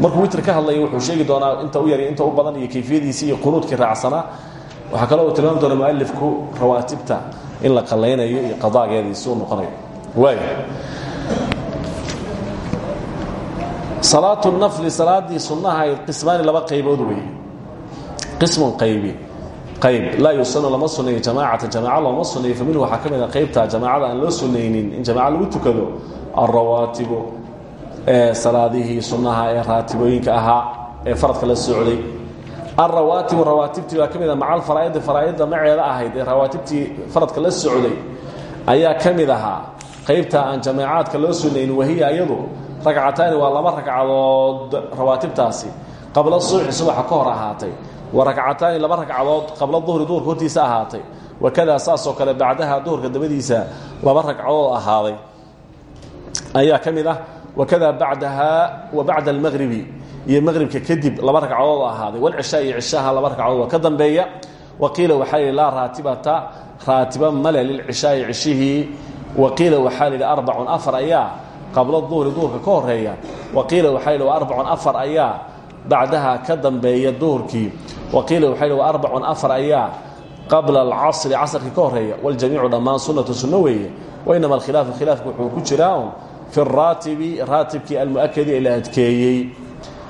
Markuu witr ka hadlaya wuxuu sheegi doonaa inta u yar inta u badan iyo kayfiyadiisii iyo qunuudkii raacsanaa waxaa kaloo tilmaami doonaa mualifku rawaatibta in la qalaynayo iyo qadaageediisi u noqonayo. Waay salaatu nafli salaadii sunnaha qismaani laba qaybood wey qismun qaybi. Qayb. Laa yusanu lama suneeyo jamaacatan jamaaca looma suneeyo fa minhu waxaa ka mid a qaybta jamaacada aan loo sunaynin in jamaaca lagu tukado. Alrawaatibu salaadihii sunnaha ee raatibooyinka ahaa ee faradka la socday. Alrawaatibu rawaatibtii baa ka mid a maca alfaraa'idi faraa'idda maceeda ahayd ee rawaatibtii faradka la socday ayaa ka mid ahaa qaybta aan jamaacaadka loo sunaynin wahiya iyadu ragcataani waa laba ragcadood rawaatibtaasi qabla suuxi subaxa ka hor ahaatay wa rakcataani laba ragcadood qabla duhri duhurka hortiisa ahaatay wakadaa saasoo kale bacdaha duhurka dabadiisa laba ragcadood ahaaday. Ayaa ka mid ah wakadaa bacdaha wa bacda almaqribi iyo maqribka kadib laba ragcadood ahaaday. Walcishaa iyo cishaha laba ragcadood ka dambeeya. Waqiila waxaa yidhi laa raatibata raatiba male lilcishaai cishihii waqiila waxaa yidhi arbacun afar ayaa qabla duhri duhurka ka horreeya waqiila waxaa yidhi arbacun afar ayaa bacdaha ka dambeeya duhurkii. Waqiila waxaa yidhi arbacun afar ayaa qabla alcasri casrkii ka horreeya waljamiicu dhammaan sunnatu sunno weeye. Wainama alkhilaafu khilaafku wuxuu ku jiraa fi raatibi raatibkii almu'akadi ee la adkeeyey.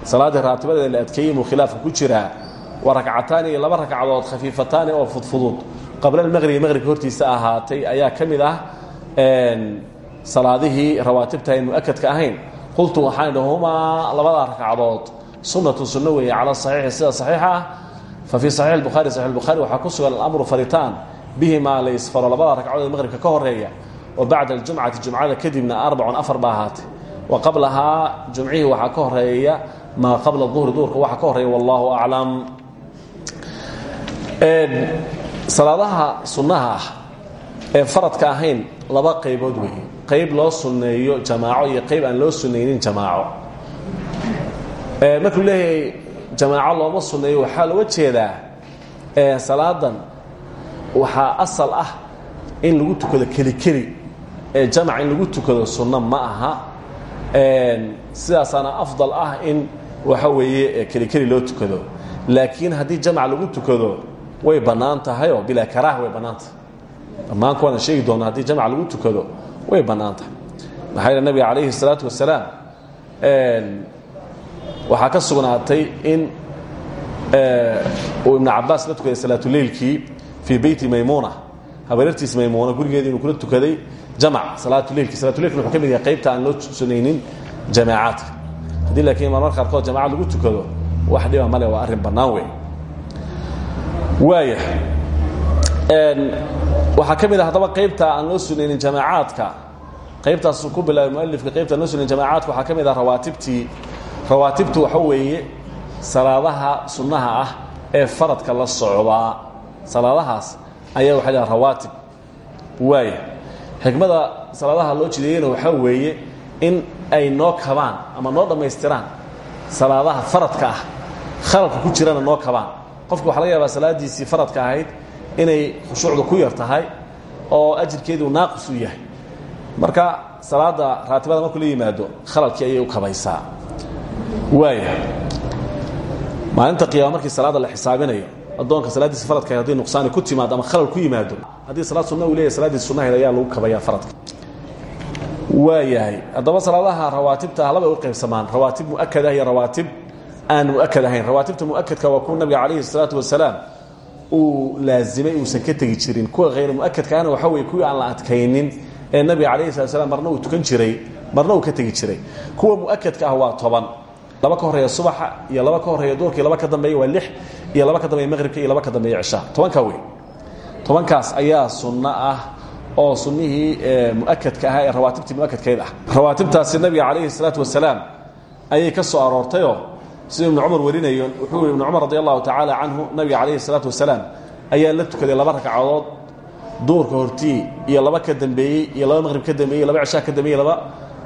Salaaddii raatibada ee la adkeeyey muu khilaafku ku jiraa. Waa rakcataani laba ragcadood khafiifataani oo fudfudud qabla almaqribi maqribka hortiisa ahaatay ayaa ka mid ah salaadihii rawaatibta ayn mu'akadka ahayn qultu waxaan idhi humaa labadaa sunnatu sunno weeye cala saxiixi sida saxiixa ah. Fa fii saxiix bukhaari saxix bukhaari waxaa ku sugan alamru faritaan. Bihimaa la isfaro labadaa ragcadood ee maqhribka ka horreeya oo bacda aljumcati jumcada kadibna arbacun afar baa wa qablahaa jumcihii waxaa ka horreeya maa qabla duhri duhurka waxaa ka horreeya wallaahu aclam. Salaadaha sunnaha ah, ee faradka ahayn laba qaybood weeye qayb loo sunneeyo jamaaco iyo qayb aan loo sunnaynin jamaaco. Markuu leeyahay jamaaco looma sunneeyo waxaa looga jeedaa salaadan. Waxaa asal ah in lagu tukado keli keli ee jamac in lagu tukado sunno ma aha. Sidaasaana afdal ah in waxa weeye keli keli loo tukado. Laakiin haddii jamac lagu tukado way bannaan tahay oo bilaa karaaha way bannaan dhammaan kuwaana sheegi doona haddii jamac lagu tukado way bannaan tahay maxaa yeele nabiga calayhi الsalaatu wasalaam waxaa ka sugnaatay in uu ibnu cabaas la tukaday salaatuleilkii fii beyti maymuna habareertiis maymuna gurigeedii inuu kula tukaday jamc salaatuleilki salatuleilkina wuxuu ka mid yahay qaybta aan loo sunaynin jamaacaadka. Haddii laakiin marmar qaarkood jamacad lagu tukado wax dhiba male waa arrin bannaan wey waaya waxaa ka mid ah haddaba qaybta aan loo sunaynin jamaacaadka. Qaybtaasuu ku bilaabay mualifka qaybta loo sunayn jamaacaadka waxaa ka ah rawaatibtii. Rawaatibtu waxa weeye salaadaha sunnaha ah ee faradka la socdaa salaadahaas ayaa waxa la rawaatib. Waaya xikmada salaadaha loo jideeyena waxaa weeye in ay noo kabaan ama noo dhammaystiraan salaadaha faradka ah. Khaladka ku jirana noo kabaan. Qofka waxa laga yaabaa salaadiisii faradka ahayd inay khushuucda ku yar tahay oo ajirkeedu naaqis u yahay. Marka salaada raatibada markuu la yimaado khaladkii ayay u kabaysaa. Waaya maalinta qiyaama markii salaada la xisaabinayo addoonka salaaddiisa faradka haddii nuqsaani ku timaado ama khalal ku yimaado haddii salaad sunna uu leeyahy salaaddiisa sunnaheed ayaa lagu kabayaa faradka. Waa yahay haddaba salaadaha rawaatibta ah labay u qaybsamaan. Rawaatib mu'akad ah iyo rawaatib aan mu'akad ahayn. Rawaatibta mu'akadka waa kuwa nabiga calayhi salaatu wasalaam uu laazimay uusan ka tegi jirin. Kuwa hayr mu'akadka ahna waxa weye kuwii aan la adkaynin ee nabiga calayhi salatu slam marna uu tukan jiray marna uu ka tegi jiray. Kuwa mu'akadka ah waa toban. Laba ka horreeya subaxa iyo laba ka horreeya duurka iyo laba ka dambeeya waa lix iyo laba ka dambeeya maqribka iyo laba ka dambeeya cishaa tobankaa wey tobankaas ayaa sunno ah oo sunnihii mu'akadka ahaa ee rawaatibtii mu'akadkeed ah. Rawaatibtaasi nabiga calayhi salaatu wasalaam ayay ka soo aroortayoo siduu ibnu cumar warinayo wuxuu yihi ibnu cumar radi allahu nabiga calayhi salaatu wasalaam ayaa la tukaday laba ragcadood duurka hortii iyo laba ka dambeeyey iyo laba maqrib ka dambeeyey laba cishaa ka dambeeyey laba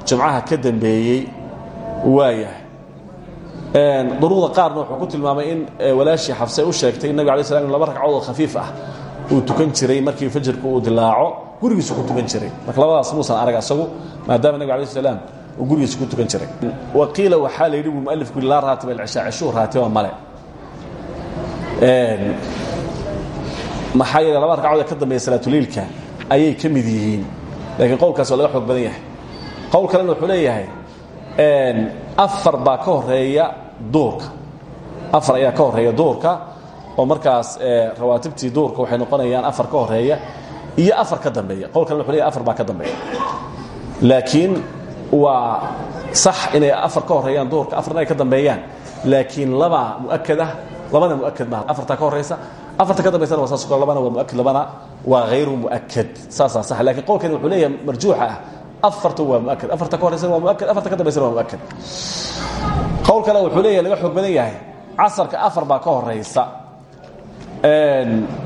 jumcaha ka dambeeyey. Waayahay. Duruuda qaarna wuxuu ku tilmaamay in walaashii xafse u sheegtay in nabig alay slam laba ragcadood oo khafiif ah uu tukan jiray markii fajarku uu dilaaco gurigiisu ku tukan jiray. Marka labadaas muusan arag asagu maadaama nabig alay salaam uu gurigiisu ku tukan jiray. Waqiila waxaa la yidhi buu mualifku laa raatiba alcishaa cishuu raatiba male maxaa yeele laba ragcadood ee ka dambeeya salaatuliilka ayay ka mid yihiin. Laakiin qowlkaas waa laga xoog badan yahay. Qowl kalena wuxuu leeyahay afar baa ka horreeya duurka. Afar ayaa ka horreeya duurka oo markaas rawaatibtii duurka waxay noqonayaan afar ka horreeya iyo afar ka dambeeya. Qowl kalena wuxuu leeyahay afar baa ka dambeeya. Laakiin waa sax inay afar ka horeeyaan duurka afarna ay ka dambeeyaan. Laakiin laba mu'akad ah labana mu'akad maaha ka horeysa afarta ka dambaysana waa saas labana waa muakad labana waa hayru muakad saasaa sax. Lakiin qowlkani wuxuu leeyahay marjuuxa ah. Waa muakad afarta ka horeysana waa muakad afarta ka dambaysana waa muakad qowl kale wuxuu leeyahay laga xoog badan yahay casarka afar baa ka horeysa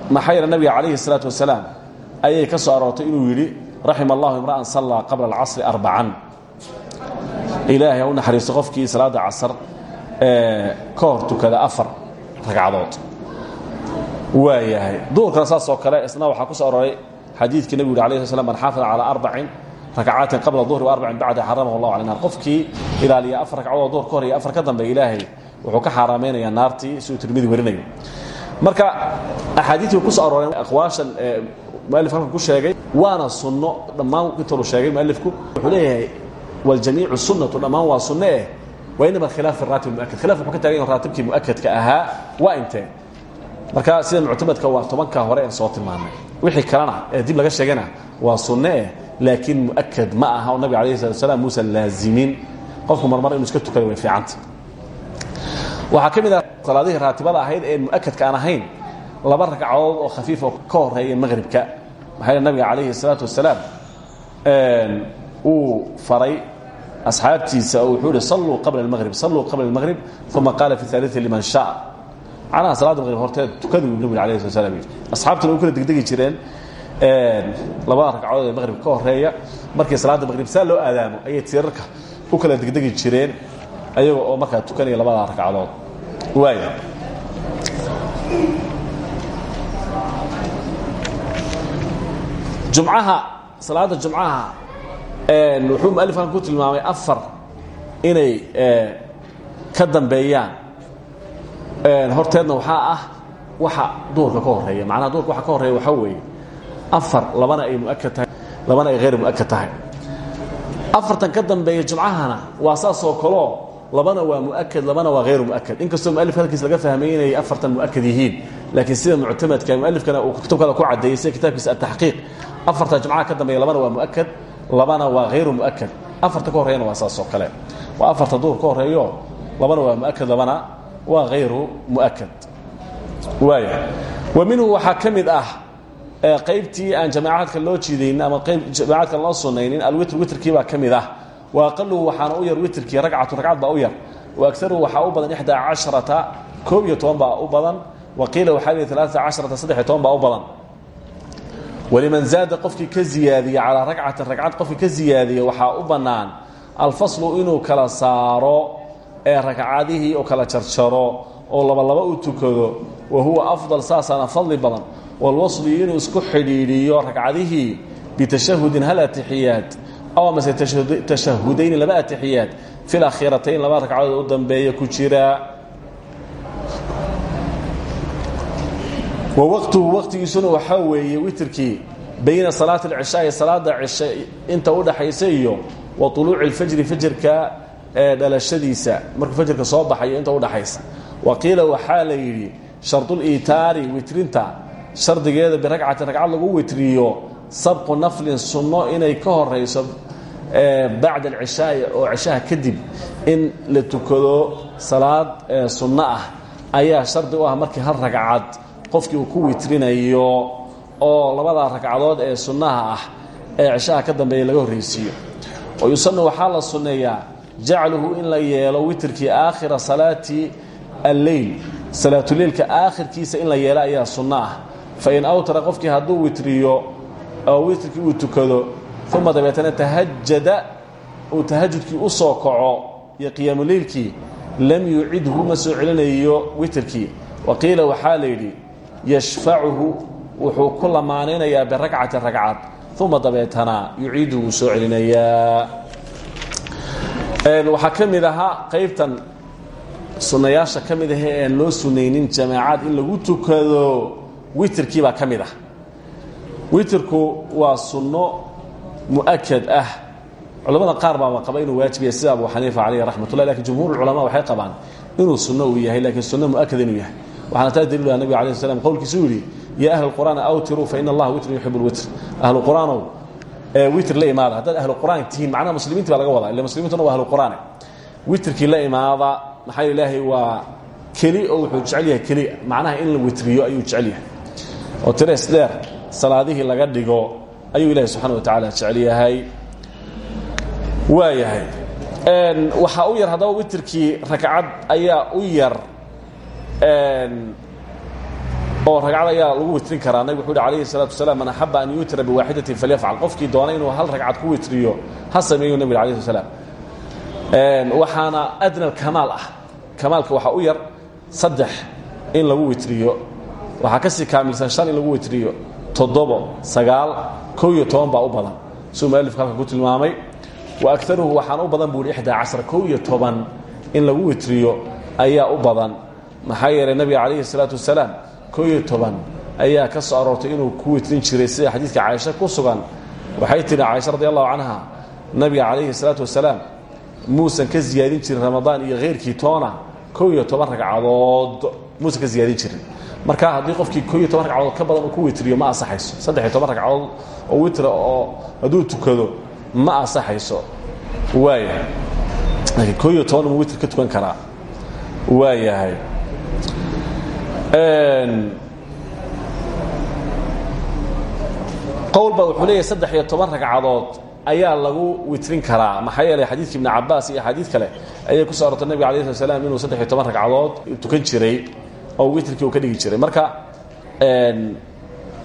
maxaa yeele nabiga calayhi الsalaatu wasalaam ayay ka soo aroortay inuu yidhi raxima imra'an sallaa qabla alcasri arbacan ilaahay ha u naxariisto qofkii salaadda casar ka hor tukada afar ragcadood. Waa yahay. Duhurkana saas oo kale isna waxaa ku soo aroray xadiidkii nebigu yuri alayh sl man xaafada calaa arbacin rakcaatin qabla duhri waarbacin bacda xaramahu allah cala naar qofkii ilaaliya afar ragcadood duhur ka hor iyo afar ka dambeeya ilaahay wuxuu ka xaaraamaynaya naartii siduu tirmidi warinayo. Marka axaadiitii ku soo arooreen aqwaashan mualif halkan ku sheegay waana sunno dhammaan intoolu sheegay mualifku wuxuu leeyahay waljamiicu sunnatu dhammaan waa sunno eh waa inama khilaaf raatib muakad khilaf wuxuu ka tagan yahay raatibkii muakadka ahaa waa intee marka sida muctamadka waa tobanka hore aan soo tilmaanay wixii kalena ee dib laga sheegana waa sunno eh laakiin muakad ma aha oo nabiga alayh salatu wasalaam muusan laazimin qofku marmar inuu iska tukada way fiicanta waxaa ka mid ah salaadihii raatibada ahayd ee muakadka aan ahayn laba ragcadood oo khafiif oo ka horreeya maqhribka maxaa nabiga calayhi salaatu wasalaam uu faray asxaabtiisa oo wuxuu ihi salluu qabla almaqhrib salluu qabla almaqhrib uma qaala fi aalii liman shaa. Macnaha salaada maqrib horteed tukaduu nabiga alayh sala slam yidhi. Asxaabtuna u kala degdegi jireen labada ragcadood ee maqhrib ka horreeya markii salaadda maqhrib saa loo aadaamo ayay tiirarka u kala degdegi jireen ayaga oo markaa tukanaya labada ragcadood. Waaya jumcaha salaada jumcaha wuxuu mualifkan ku tilmaamay afar inay ka dambeeyaan. Horteedna waxaa ah waxa duurka ka horreeya macnaha duurka waxa ka horreeya waxaa weeye afar labana ay muakad tahay labana ay hayr muakad tahay. Afartan ka dambeeya jumcahana waa saasoo kaloo labana waa muakad labana waa hayru muakad inkastoo mualifka halkiis laga fahmay inay afartan muakad yihiin laakiin sida muctamadka mualifkana uu kutubkada ku cadeeyey sida kitaabkiisa ataxqiiq afarta jumcaha ka dambeeya labana waa muakad labana waa hayru muakad afarta ka horreeyana waa saas oo kale. Waa afarta duur ka horeeyo labana waa muakad labana waa hayru muakad waaya wa minhu waxaa ka mid ah qaybtii aan jamaacadka loo jiidaynin ama jamaacadka loo sunaynin alwitr witrkii baa ka mid ah. Wa aqaluhu waxaana u yar witrkii ragcatu ragcad baa u yar. Wa agaruhu waxaa u badan ixdaa casharata koob iyo toban baa u badan. Wa qiila waxaa lihi alaaa casharata saddex iyo toban baa u badan waliman zaada qofkii ka ziyaadiya calaa ragcatin ragcad qofkii ka ziyaadiya waxaa u bannaan alfaslu inuu kala saaro ee ragcadihii oo kala jarjaro oo labalaba u tukado wa huwa afdal saasaana fadli badan. Walwaslu inuu isku xidhiidhiyo ragcadihii bitashahudin hal atixiyaad aw amase tashahudayni laba atixiyaad fi lakhiratayn laba ragcadood u dambeeya ku jira wa waqtuhu waqtigiisuna waxaa weeye witrkii bayna salaati alcishaai salaada cishe inta u dhaxaysa iyo wa uluuci اlfajri fajrka dhalashadiisa. Markuu fajrka soo baxayo inta udhaxaysa wa qiila waxaa la yidhi sharduliitaari witrinta shardigeeda biragcatin ragcad lagu witriyo sabqu naflin sunno inay ka horayso bacda alcishaai oo cishaha kadib in la tukado salaad sunno ah ayaa shardi u ah markii hal ragcad qofkii uu ku witrinayo oo labada ragcadood ee sunnaha ah ee cishaha ka dambeeya laga horraysiiyo oo yusanu waxaa la sunneeyaa jacluhu in la yeelo witrkii aakhira salaati alleyl salaatuleilka aakhirkiisa in la yeelo ayaa sunno ah. Fain awtara qofkii hadduu witriyo oo witrkii uu tukado uma dabeetana tahajada uu tahajudkii u soo kaco iyo qiyaamuleylkii lam yucidhu ma soo celinayo witrkii. Wa qiila waxaa la yidhi yashfacuhu wuxuu ku lamaanaynayaa biragcati ragcad. Uma dabeetana yuciidu wuu soo celinayaa. Waxaa ka qaybtan sunnayaasha ka mid loo sunaynin jamaacad in lagu tukado. Witrkii baa ka mid ah. Waa sunno mu'akad ah. Culamada qaar baaba qaba inuu waajib yahay. Sida abu xaniifa caleyh raxmatullah laakiin jumhuur waxay qabaan inuu sunno yahay lakiin sunno mu'akad inuu yahay waxaana taa daliil ah nabiga alayh slam qowlkiisu yidhi ya ahla qur'aan awtiruu faina allaha witrun yuxibu lwitr ahlu qur'aanow witr la imaada. Haddaad ahlu qur'aan tihiin macnaha muslimiinti baa laga wadaa. Illa muslimiintuna waa ahlu qur'aane witrkii la imaada maxaa ilaahay waa keli oo wuxuu jecel yahay keli. Macnaha in la witriyo ayuu jecel yahay. Oo tires dheer salaadihii laga dhigo ayuu ilahi subxana wa tacaala jecel yahay. Waa yahay. Waxaa u yar haddaba witrkii rakcad ayaa u yar oo ragcad ayaa lagu witrin karaa. Nabig wuxu uhi alayhi الsalatu wasalaam man axaba an yuutira biwaaxidatin falyafcal. Qofkii doona inuu hal ragcad ku witriyo ha sameeyu nabig alayh slam waxaana adna kamaal ah. Kamaalka waxaa u yar saddex in lagu witriyo. Waxaa ka sii kaamilsan shan in lagu witriyo. Toddobo sagaal kow iyo toban baa u badan. Siduu mualifka halka ku tilmaamay. Wa agaruhu waxaana u badan buu hi ixdaa cashar kow iyo toban in lagu witriyo ayaa u badan maxaa yeelay nabiga calayhi salaatu wasalaam kow iyo toban ayaa ka soo aroortay inuu ku witrin jiray sida xadiidka caaisha ku sugan. Waxay tidhi caaisha radi allahu canha nabiga calayhi salaatu wasalaam ka ziyaadin jirin ramadaan iyo khayrkii toona kow iyo toban ragcadood muusan ka ziyaadin jirin. Marka haddii qofkii ko iyo toban ragcadood ka badan uu ku witriyo ma asaxayso saddex iyo toban ragcadood oo witra oo hadduu tukado ma asaxayso waaya laakiin ko iyo toban witr ka tukan karaa. Waayahay qowlba wuxuu leeyahay saddex iyo toban ragcadood ayaa lagu witrin karaa. Maxaa yeelay xadiidka ibni cabaas iyo axaadiid kale ayay ku so arortay nabiga alay slat slam inuu saddex iyo toban ragcadood tukan jiray oo witrkii uu ka dhigi jiray. Marka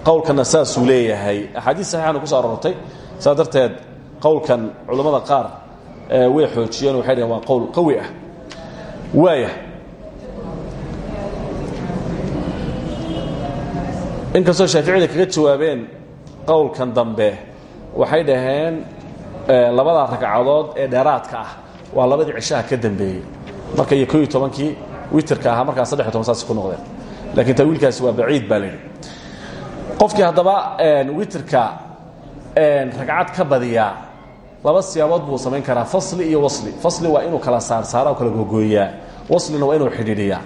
qowlkana saasuu leeyahay. Axaadiis saxiixana ku so arortay saas darteed qowlkan culammada qaar way xoojiyeen. Waxay dhaheen waa qowl qawi ah. Waaya inkastoo shaaficiyada kaga jawaabeen qowlkan dambe waxay dhaheen labada ragcadood ee dheeraadka ah waa labadii cishaha ka dambeeyey. Marka iyo ko iyo tobankii witrka ahaa markaa saddex iyo toban saas ku noqdeen. Lakiin tawiilkaasi waa baciid baa layidhi qofkii haddaba witrka ragcad ka badiyaa laba siyaabood buu samayn karaa fasli iyo wasli. Fasli waa inuu kala saarsaara oo kala gogooyaa waslina waa inuu xidhiidhiyaa.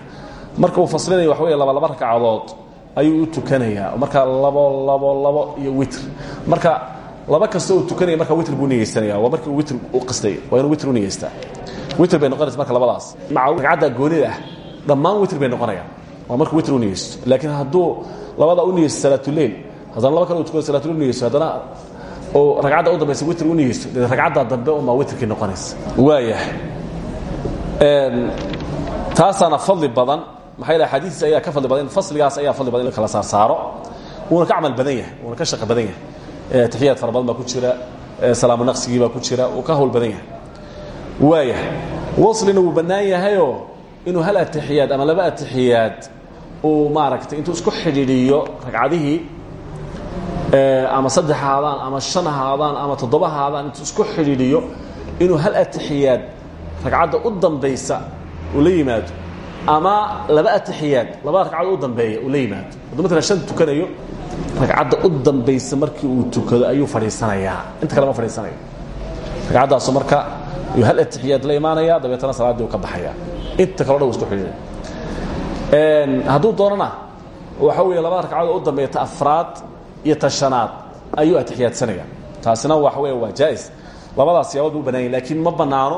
Marka uu faslinayo waxa wey laba laba ragcadood ayuu u tukanayaa markaa labo labo labo iyo witr. Marka laba kasta uu tukanaya markaa witr buu niyeysanaya waa markii witr u qastay waa inuu witr u niyeystaa. Witr bay noqonaysa marka labadaas. Maca ragcadda goonida ah dhammaan witr bay noqonayaan. Waa markuu witr u niyeysto. Laakiin hadduu labada u niyeysto salaatuleil haddana laba kale u tukado salaatuleil niyeysto haddana oo ragcadda u dambaysa witr u niyeysto dee ragcadda dambe unbaa witrkii noqonaysa. Waayahay. Taasaana fadli badan maxaa yeel axaadiis ayaa ka fadli badan fasligaas ayaa fadli badan in la kala saarsaaro. Wuuna ka camal badan yahay wuuna ka shaqo badan yahay. Taxiyaad fara badan baa ku jira salaamu naqsigii baa ku jira uu ka hawl badan yahay. Waayahay waslina wuu bannaan yahayoo inuu hal atixiyaad ama laba atixiyaad uu maaragtay intuu isku xidhiidhiyo ragcadihii ama saddex haadaan ama shan haadaan ama toddoba haadaan intuu isku xidhiidhiyo inuu hal atixiyaad ragcadda u dambaysa uu la yimaado ama laba atixiyaad laba ragcadood u dambeeya uu la yimaado. Hadduu maalan shan tukanayo ragcadda u dambaysa markii uu tukado ayuu fadhiisanayaa. Inta kale ma fadhiisanayo. Ragcaddaasu marka ayuu hal atixiyaad la imaanaya dabeetana salaaddii uu ka baxaya inta kaleo dhan u isku xidhiidhay. Hadduu doonana waxa weeye labada ragcadood u dambeeya ta afraad iyo ta shanaad ayuu atixiyaadsanaya. Taasina waxa weeye waa jaa'is labadaas siyaabood buu bannaan yahy lakiin ma bannaano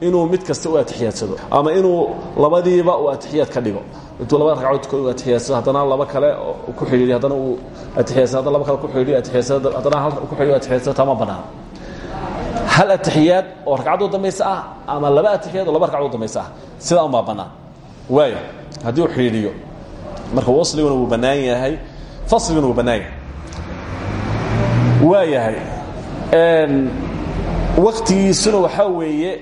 inuu mid kasta u atixiyaadsado ama inuu labadiiba uu atixiyaad ka dhigo. Intuu laba ragcadood tukado uu atixiyaadsado haddana laba kale ku xidhiidhiyo haddana uu atixiyaadsado haddana laba kale ku xidhiidhiyo atixiyaadsado haddana hal ku xidhiidhiyo atixiyaadsado taa ma bannaano hal atixiyaad oo ragcadda u dambaysa ah ama laba atixiyaad oo laba ragcadood u dambaysa ah sidaa unbaa bannaan waayo haddii uu xidhiidhiyo marka wasliguna wuu bannaan yahay fasliguna wuu bannaan yahay. Waa yahay waktigiisuna waxaa weeye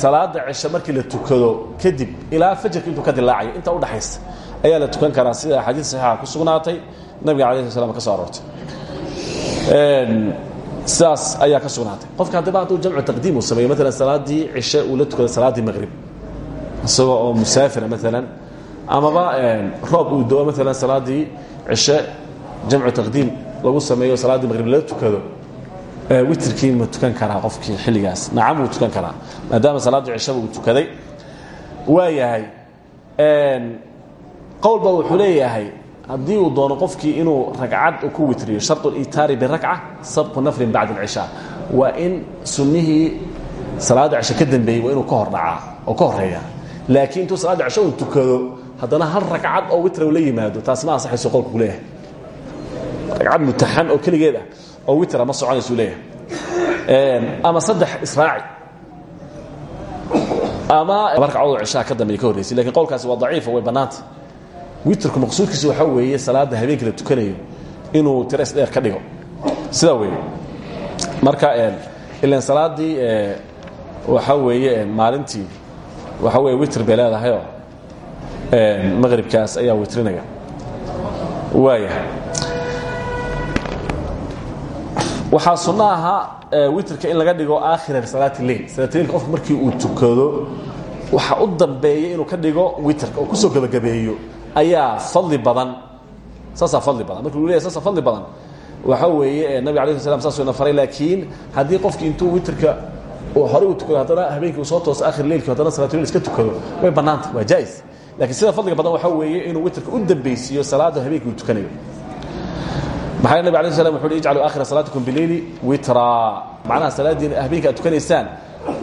salaada cishe markii la tukado kadib ilaa fajarka intuu ka dilaacayo inta udhaxaysa ayaa la tukan karaa sida axaadiid saxiixa ku sugnaatay nabiga alay sl slam ka soo aroortay. Sidaas ayaa ka sugnaatay. Qofka haddaba hadduu jamcu taqdiim uu sameeyo maalan salaaddii cishe uu la tukado salaaddii maqrib isagoo oo musaafira maalan amaba roob uu do-o maalan salaaddii cishe jamcu taqdiim lagu sameeyo salaaddii maqrib lala tukado witrkii ma tukan karaa qofkii xilligaas? Nacam wuu tukan karaa maadaama salaaddii cishaba uu tukaday. Waa yahay qowlba wuxuu leeyahay haddii uu doono qofkii inuu ragcad ku witriyo sharطu itaari birakca sabqu naflin bacda اlcishaa waa in sunnihii salaadda cisho ka dambeeyey waa inuu ka hor dhacaa oo ka horreeya laakiin intuu salaadda cisho uu tukado haddana hal ragcad oo witra la yimaado taas ma ansaxayso qowlka ku leeyahay. Ragcad mutaxan oo keligeed ah oo witra ma soconaysu leeyahay. Ama saddex israaci. Ama laba ragcadood cishaha ka dambeeya ka horraysay laakiin qowlkaasi waa daciifa way bannaanta witrku maqsuudkiisu waxaa weeye salaada habeenkii la tukanayo inuu tiro isdheer ka dhigo. Sidaa weeye marka ilan salaaddii waxaa weeye maalintii waxaa weeye witr bay leedahayoo maqribkaas ayaa witrinaya. Waaya waxaa sunno ahaa witrka in laga dhigo aakhira salaati leil salaatleilka qofku markii uu tukado waxa u dambeeya inuu ka dhigo witrka oo ku soo gebagabeeyo ayaa fadli badan. Saasaa fadli badan. Marka lu leeyahy saasa fadli badan. Waxaa weeye nabig alay sl slam saasuu ina faray laakiin haddii qofki intuu witrka horey u tukado haddana habeenkii uu soo tooso akhir leilki haddana salaatulil iska tukado way bannaanta waa jaa'is. Lakiin sida fadliga badan waxaa weeye inuu witrka u dambeysiiyo salaada habeenkii uu tukanayo maxaa nabig alay slam wuxu uhi ijcaluu aakhira salaatikum bileyli witraa macnaha salaadiina habeenka aad tukanaysaan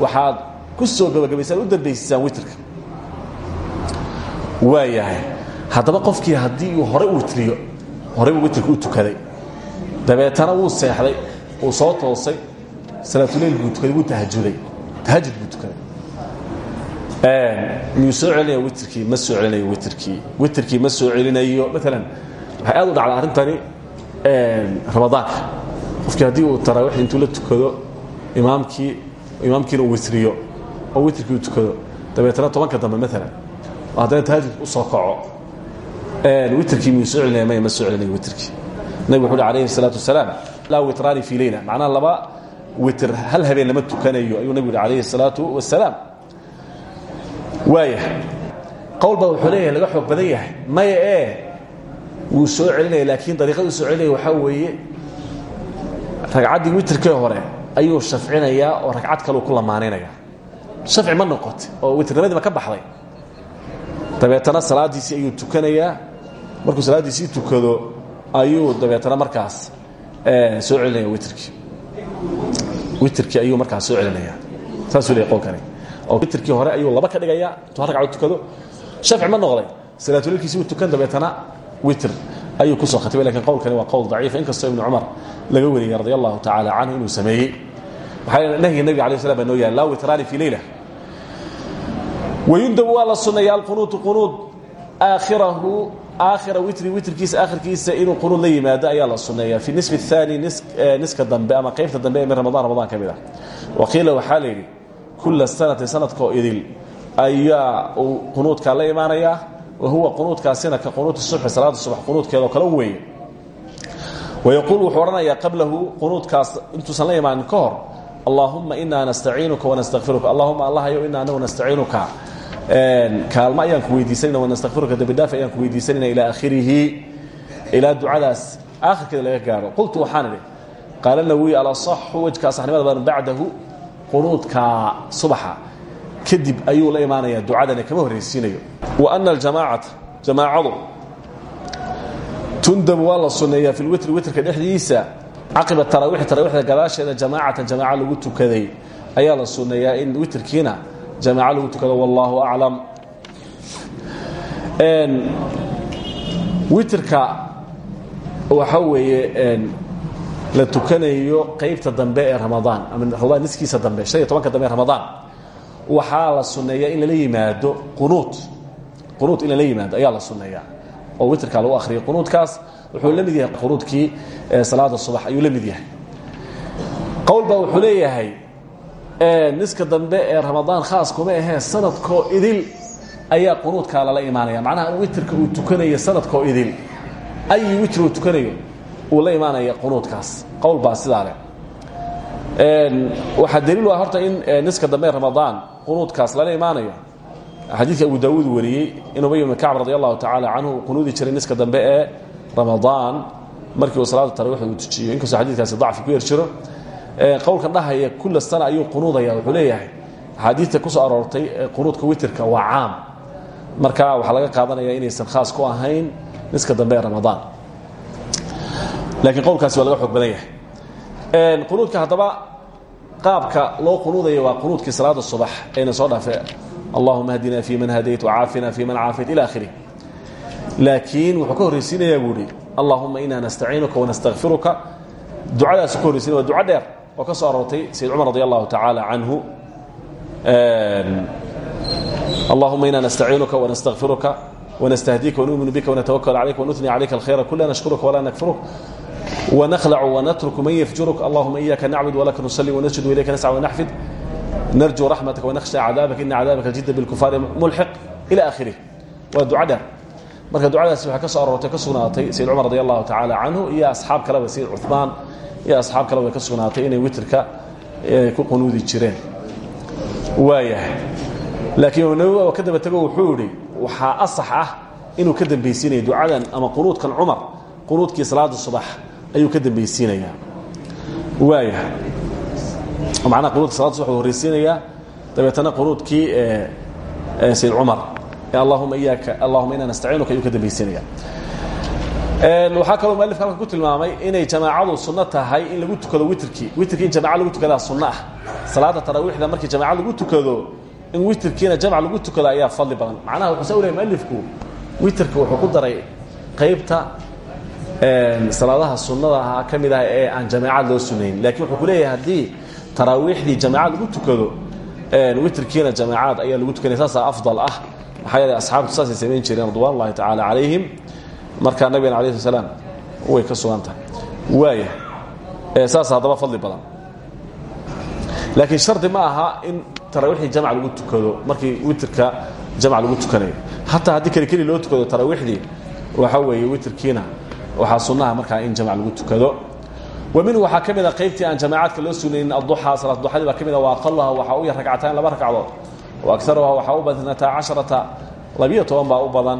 waxaad ku soo gabagabaysaan u dambaysisaan witrka. Waayahay haddaba qofkii haddii uu horey u witriyo horeybu witrka u tukaday dabeetana wuu seexday uu soo toosay salaatuleil buu tukaday wuu tahajuday tahajud buu tukaday. Miyuu soo celinaya witrkii? Ma soo celinayo witrkii? Witrkii ma soo celinayo? Maalan waxay aad u dhacdaa arrintani Ehm, ramadaanka qofkii haddii uu tarawix intuu la tukado imaamkii imaamkiina uu witriyo oo witrkii uu tukado dabeetana tobanka dambe maalan oo haddana tahajud u soo kaco ehm, witrkii miyuu soo celinaya maya ma soo celinaya witrkii nabigu wuxu uhi alayhi salaatu wasalaam laa witraani fii leyla macnaha laba witr hal habeen lama tukanayo ayuu nabigu yidhi alayhi salaatu wasalaam. Waaya qowl baa wuxuu leeyahay laga xoog badan yahay. Maya ee wuu soo celinaya laakiin dariiqaduu soo celinaya waxaa weeye ragcaddii witrkee hore ayuu shafcinayaa oo ragcad kaleu ku lamaanaynaya shafci ma noqote oo witrnimadii ma ka baxday. Dabeetana salaaddiisii ayuu tukanayaa. Markuu salaaddiisii tukado ayuu dabeetana markaas soo celinaya witrkii witrkii ayuu markaas soo celinaya saasuu leeyahy qowlkani oo witrkii hore ayuu laba ka dhigayaa intuu hal ragcad tukado. Shafci ma noqday. Salaatuleilkiisi uu tukan dabeetana witr ayuu ku soo khatibay laakiin qowlkani waa qowl daciifa inkastoo ibnu cumar laga wariyey radi allahu tacaala inuu sameeyey. Waxaa nahyiga nebiga alay slam baa noo yahay laa witraani fi leyla wayundabu waa la sunneeya alqunuutu qunuud aakhirahu aakhira witri witrkiisa aakhirkiisa inuu qunuud la yimaado ayaa la sunneeya fi nisfi اthaani niska dambe ama qaybta dambe ee min ramadaan ramadaan ka mid ah. Waqiila waxaa la yidhi kula idil ayaa uu la imaanayaa wahuwa qunuudkaasina ka qunuuti subxi salaada subax qunuudkeedao kale u weeye wayaquul wuxuu odhanayaa qablahu qunuudkaas intuusan la imaanin ka hor allaahuma inaa nastaciinuka wanastakfiruka allahuma allahayo inaa anagu nastaciinuka. Kaalmo ayaan ku weydiisanayna wanastakfiruka dembidhaaf ayaan ku weydiisanayna ilaa akhirihi. Ilaa ducadaas aakhirkeeda laga gaaro. Qultu waxaan idhi qaala nawiy alasaxu wejkaa saxnimada badan bacdahu qunuudka subaxa kadib ayuu la imaanaya ducadani kama horraysiinayo. Wa ana aljamaacata jamaacadu tundabu waa la sunneeyaa fi lwitri witrka dhexdiisa caqiba taraawiixi taraawiixda gadaasheeda jamaacatan jamaaca lagu tukaday. Ayaa la sunneeyaa in witrkiina jamaaco lagu tukado wallaahu aclam. Witrka waxa weeye la tukanayo qaybta dambe ee ramadaan ama ramadaan niskiisa dambe shan iyo tobanka dambe ee ramadaan waxaa la sunneeyaa in lala yimaado qunuud qunuud in lala yimaado ayaa la sunneeyaa oo witrka lagu akhriyo qunuudkaas wuxuu la mid yahay qunuudkii salaada subax ayuu la mid yahay. Qowl baa wuxuu leeyahay niska dambe ee ramadaan khaas kuma ahee sanadkoo idil ayaa qunuudkaa lala imaanaya. Macnaha witrka uu tukanayo sanadkoo idil ayi witr uu tukanayo uu la imaanaya qunuudkaas qowl baa sidaa leh. Waxaa daliil u ah horta in niska dambe ramadaan qunuudkaas lala imaanayo. Xadiidka abu daawuud wariyey in ubay ibn kacb radi allahu tacaala canhu uu qunuudi jiray niska dambe ee ramadaan markii uu salaada tarawixda uu tujiyo. Inkastoo xadiidkaasi dacfi ku yar jiro qowlkan dhahaya kula sana ayuu qunuudaya wuxuu leeyahay. Axaadiidta ku soo aroortay qunuudka witrka waa caam. Marka waxaa laga qaadanaya inaysan khaas ku ahayn niska dambe ee ramadaan. Laakiin qowlkaasi waa laga xoog badan yahay. Qunuudka haddaba qaabka loo qunuudaya waa qunuudkii salaada subax ayna soo dhaafe allahuma hdinaa fii man hadayt wcaafina fii man caafayt ila akhirih laakiin wuxuu ka horraysiinayaa buu ihi allahuma inaa nastaciinuka wanastakfiruka ducadaas ka horraysinaya waa duco dheer oo ka soo aroortay sayid cumar radi allahu tacaala canhu. Allahuma inaa nastaciinuka wanastakfiruka wanastahdika wanuuminu bika wanatawakal calayka wanutni calayka alkhayra kula nashkuruka walaa nakfuruka ونخلع ونترك من يفجرك اللهم إياك نعبد ولك نصلي ونسجد وإليك نسعى ونحفد نرجو رحمتك ونخشى عذابك إن عذابك الجد بالكفار ملحق إلى آخره ودعاء ده marka ducadaasi waxa ka soo aroortay ka sugnaatay sayyid umar radiyallahu ta'ala anhu iyo asxaab kale ba sayyid uthman iyo asxaab kale way ka sugnaatay inay witrka ku qunuudi jireen waayahay laakiin nawawi ka daba tago wuxuu yiri waxa asax ah inuu ka dambaysiinayo ducadan ama qunuudkan umar qunuudkii salaada subax ayuu ka dambaysiinayaa waaya macnaha qunuudka salaaddas waxuu horraysiinayaa dabeetana qunuudkii eh, eh, sayd cumar. Eh, ee allahuma iyaaka allahuma inaa nastaciinuka ayuu ka dambaysiinayaa waxaa kaloo mualifka halkan ku tilmaamay inay jamaacadu sunno tahay in lagu tukado witrkii witrkii in jamaca lagu tukadaa sunno ah. Salaada taraawiixda markii jamaca lagu tukado in witrkiina jamc lagu tukado ayaa fadli badan. Macnaha wuxuu saa u lehay mualifku witrka wuxuu ku daray qaybta salaadaha sunnada ah ka mid ah ee aan jamaaca loo sunayn. Laakiin wuxuu ku leeyahay haddii taraawixdii jamaaca lagu tukado witrkiina jamaacaad ayaa lagu tukanay saas afdal ah. Maxaa yeelay asxaabtu saasay samayn jireen ridwaan ullahi tacaala calayhim. Markaa nabigana alayhi salaam way ka sugan tahay. Waaya saas haddaba fadli badan. Laakiin shardi ma aha in taraawiixdii jamc lagu tukado markii witrka jamc lagu tukanayo. Hataa haddii keli keli loo tukado taraawiixdii waxa weeye witrkiina waxaa sunnaha markaa in jamac lagu tukado. Wa minhu waxaa ka mid a qaybtii aan loo sugnaynin adduxaa salaatduxadii baa ka mid wa aqaluha waxaa u yar ragcataan laba ragcadood. Wa agaruha waxaa u badan inataa labiyo toban baa u badan.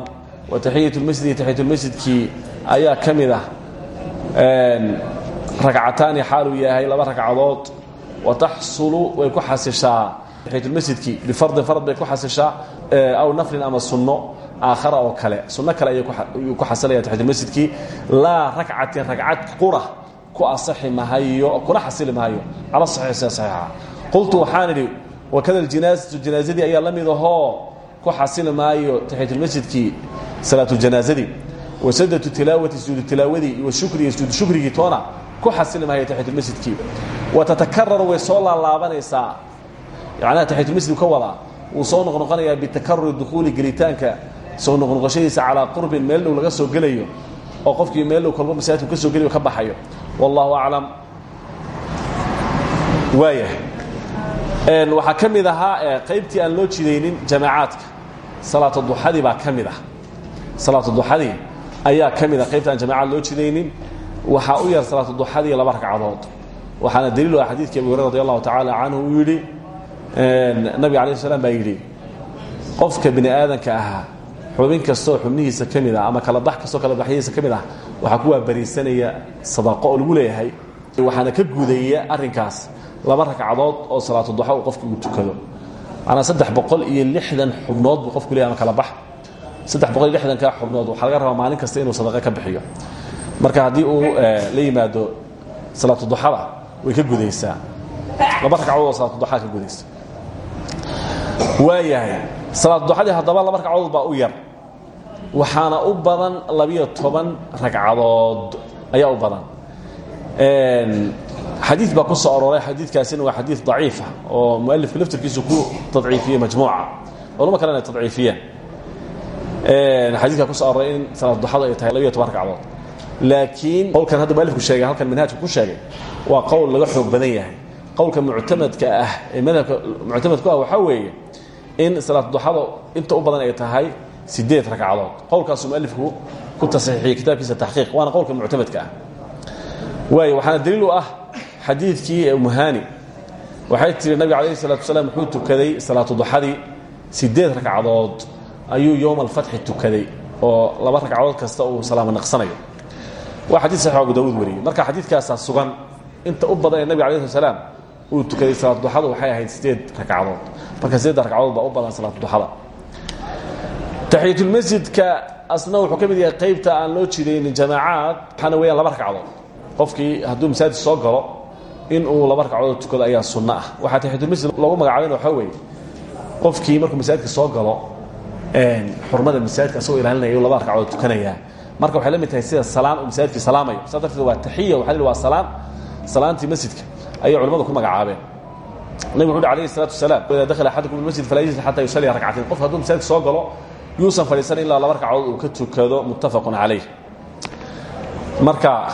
Wa taxiyat lmasjidi taxiyatulmasjidkii ayaa ka mid ah ragcataani xaaluu yahay laba ragcadood. Wa taxsulu way ku xasishaa. Taxiyatulmasjidkii bifardin fard bay ku xasishaa aw naflin ama sunno aakhara oo kale. Sunno kale ayuu ku xasilaya taxiyatulmasjidkii laa rakcatin ragcad qura. Ku asaxi mahayo kuna xasili mahayo cala saxiixi saxiixa. Qultu waxaan idhi wakada ljinaasatu janaazadii ayaa la mid ahoo? Ku xasili maayo taxiyatulmasjidkii salaatuljanaasadii wasadatu tilaawati sujuudtilaawadii iyo shukri iyo sujuud shukrigii toona. Ku xasili maayo taxiyatulmasjidkii wa tatakarar way soo laalaabanaysaa yacnaha taxiyatulmasjidku ka wadaa. Wuu soo noqnoqonayaa bitakaruri dukhuuli gelitaanka soo noqnoqoshadiisa calaa qurbin meel dhow laga soo gelayo oo qofkii meel dhow kolba masaajidku ka soo gelayo ka baxayo. Wallahu aclam. Waaya waxaa ka mid ahaa qaybtii aan loo jidaynin jamaacaadka. Salaat duxadii baa ka mid ah. Salaat duxadii ayaa ka mid ah qaybta aan jamaacad loo jidaynin. Waxaa u yar salaat duxadii laba ragcadood. Waxaana daliil ah xadiidkii abu hurayra radi allahu tacaala canhu uu yidhi nabiga alayh slam baa yidhi qofka bini aadanka ahaa xubin kastoo xubnihiisa ka mid ah ama kala bax kastoo kala baxyihiisa ka mid ah ku waabariisanaya sadaqo oo leeyahay waxaana ka gudaya arrinkaas laba ragcadood oo salaatu duxa uu qofku uu tukado. Boqol iyo lixdan xubnood buu qofku leeyahay ama kala bax. Saddex boqol iyo lixdanka xubnood waxaa laga rabaa maalin kasta inuu sadaqo ka bixiyo. Marka haddii uu la yimaado salaatu duxada way ka gudaysaa laba ragcadood oo salaatu duxaa ka gudaysa waayahay salaatu duxadii haddaba laba ragcadood baa u yar waxaana u badan labiyo toban ragcadood. Ayaa u badan. Xadii baa ku soo arooray xadiikaasina waa xadii daciifa oo mualifka laftirkiisu ku tadciifiyey majmuuca. Culamo kalena ay tadciifiyeen. Xadiikaa ku soo arooray in salaad duxadu ay tahay labiyo toban ragcadood. Laakiin qowlkan hadda mualifku sheegay halkan manhaajka ku sheegay waa qowl laga xoog badan yahay. Qowlka muctamadka ah ee madhabka muctamadku ah waxaa weeye in salaad duxada inta u badan ay tahay sideed ragcadood. Qowlkaasuu mualifku ku taxiixiyey kitaabkiisa taxqiiq waana qowlka muctamadka ah. Waay waxaana daliil u ah xadiidkii umuhani waxay tihi nabiga calayhi salatu wasalaam wuxuu tukaday salaatu duxadii sideed ragcadood. Ayuu yowma alfatxi tukaday oo laba ragcadood kasta uu salaamo naqsanayo. Waa xadiid saxiix abu daawuud wariyey. Marka xadiidkaasaa sugan inta u badan ee nabiga alay slat slam uu tukaday salaatu duxada waxay ahayd sideed ragcadood. Marka sideedda ragcadood baa u badan salaatu duxada taxiyatulmasjidka asna wuxuu ka yahay qaybta aan loo jidaynin jamaacaad waxaana weeyaan laba ragcadood. Qofkii hadduu masaajid soo galo in uu laba ragcadood tukado ayaa sunno ah. Waxaa taxiyatulmasjid loogu magacaaben waxaa weeye qofkii markuu masaajidka soo galo xurmada masaajidka asagoo ilaalinaya laba ragcadood tukanayaa marka waxay la mid tahay sida salaan uu masaajidkii salaamayo. Saa darteed waa taxiya waxa waa salaan salaantii masjidka ayay culimmadu ku magacaabeen. Nabig wuxu uhi alayhi الsalatu wasalaam ida dakhala axadukum almasjid falaa yajlis xata yusalliya ragcatain qofka hadduu masaajidka soo galo yuusan fadhiisan ilaa laba ragcadood uu ka tukado muttafaqun calayh. Marka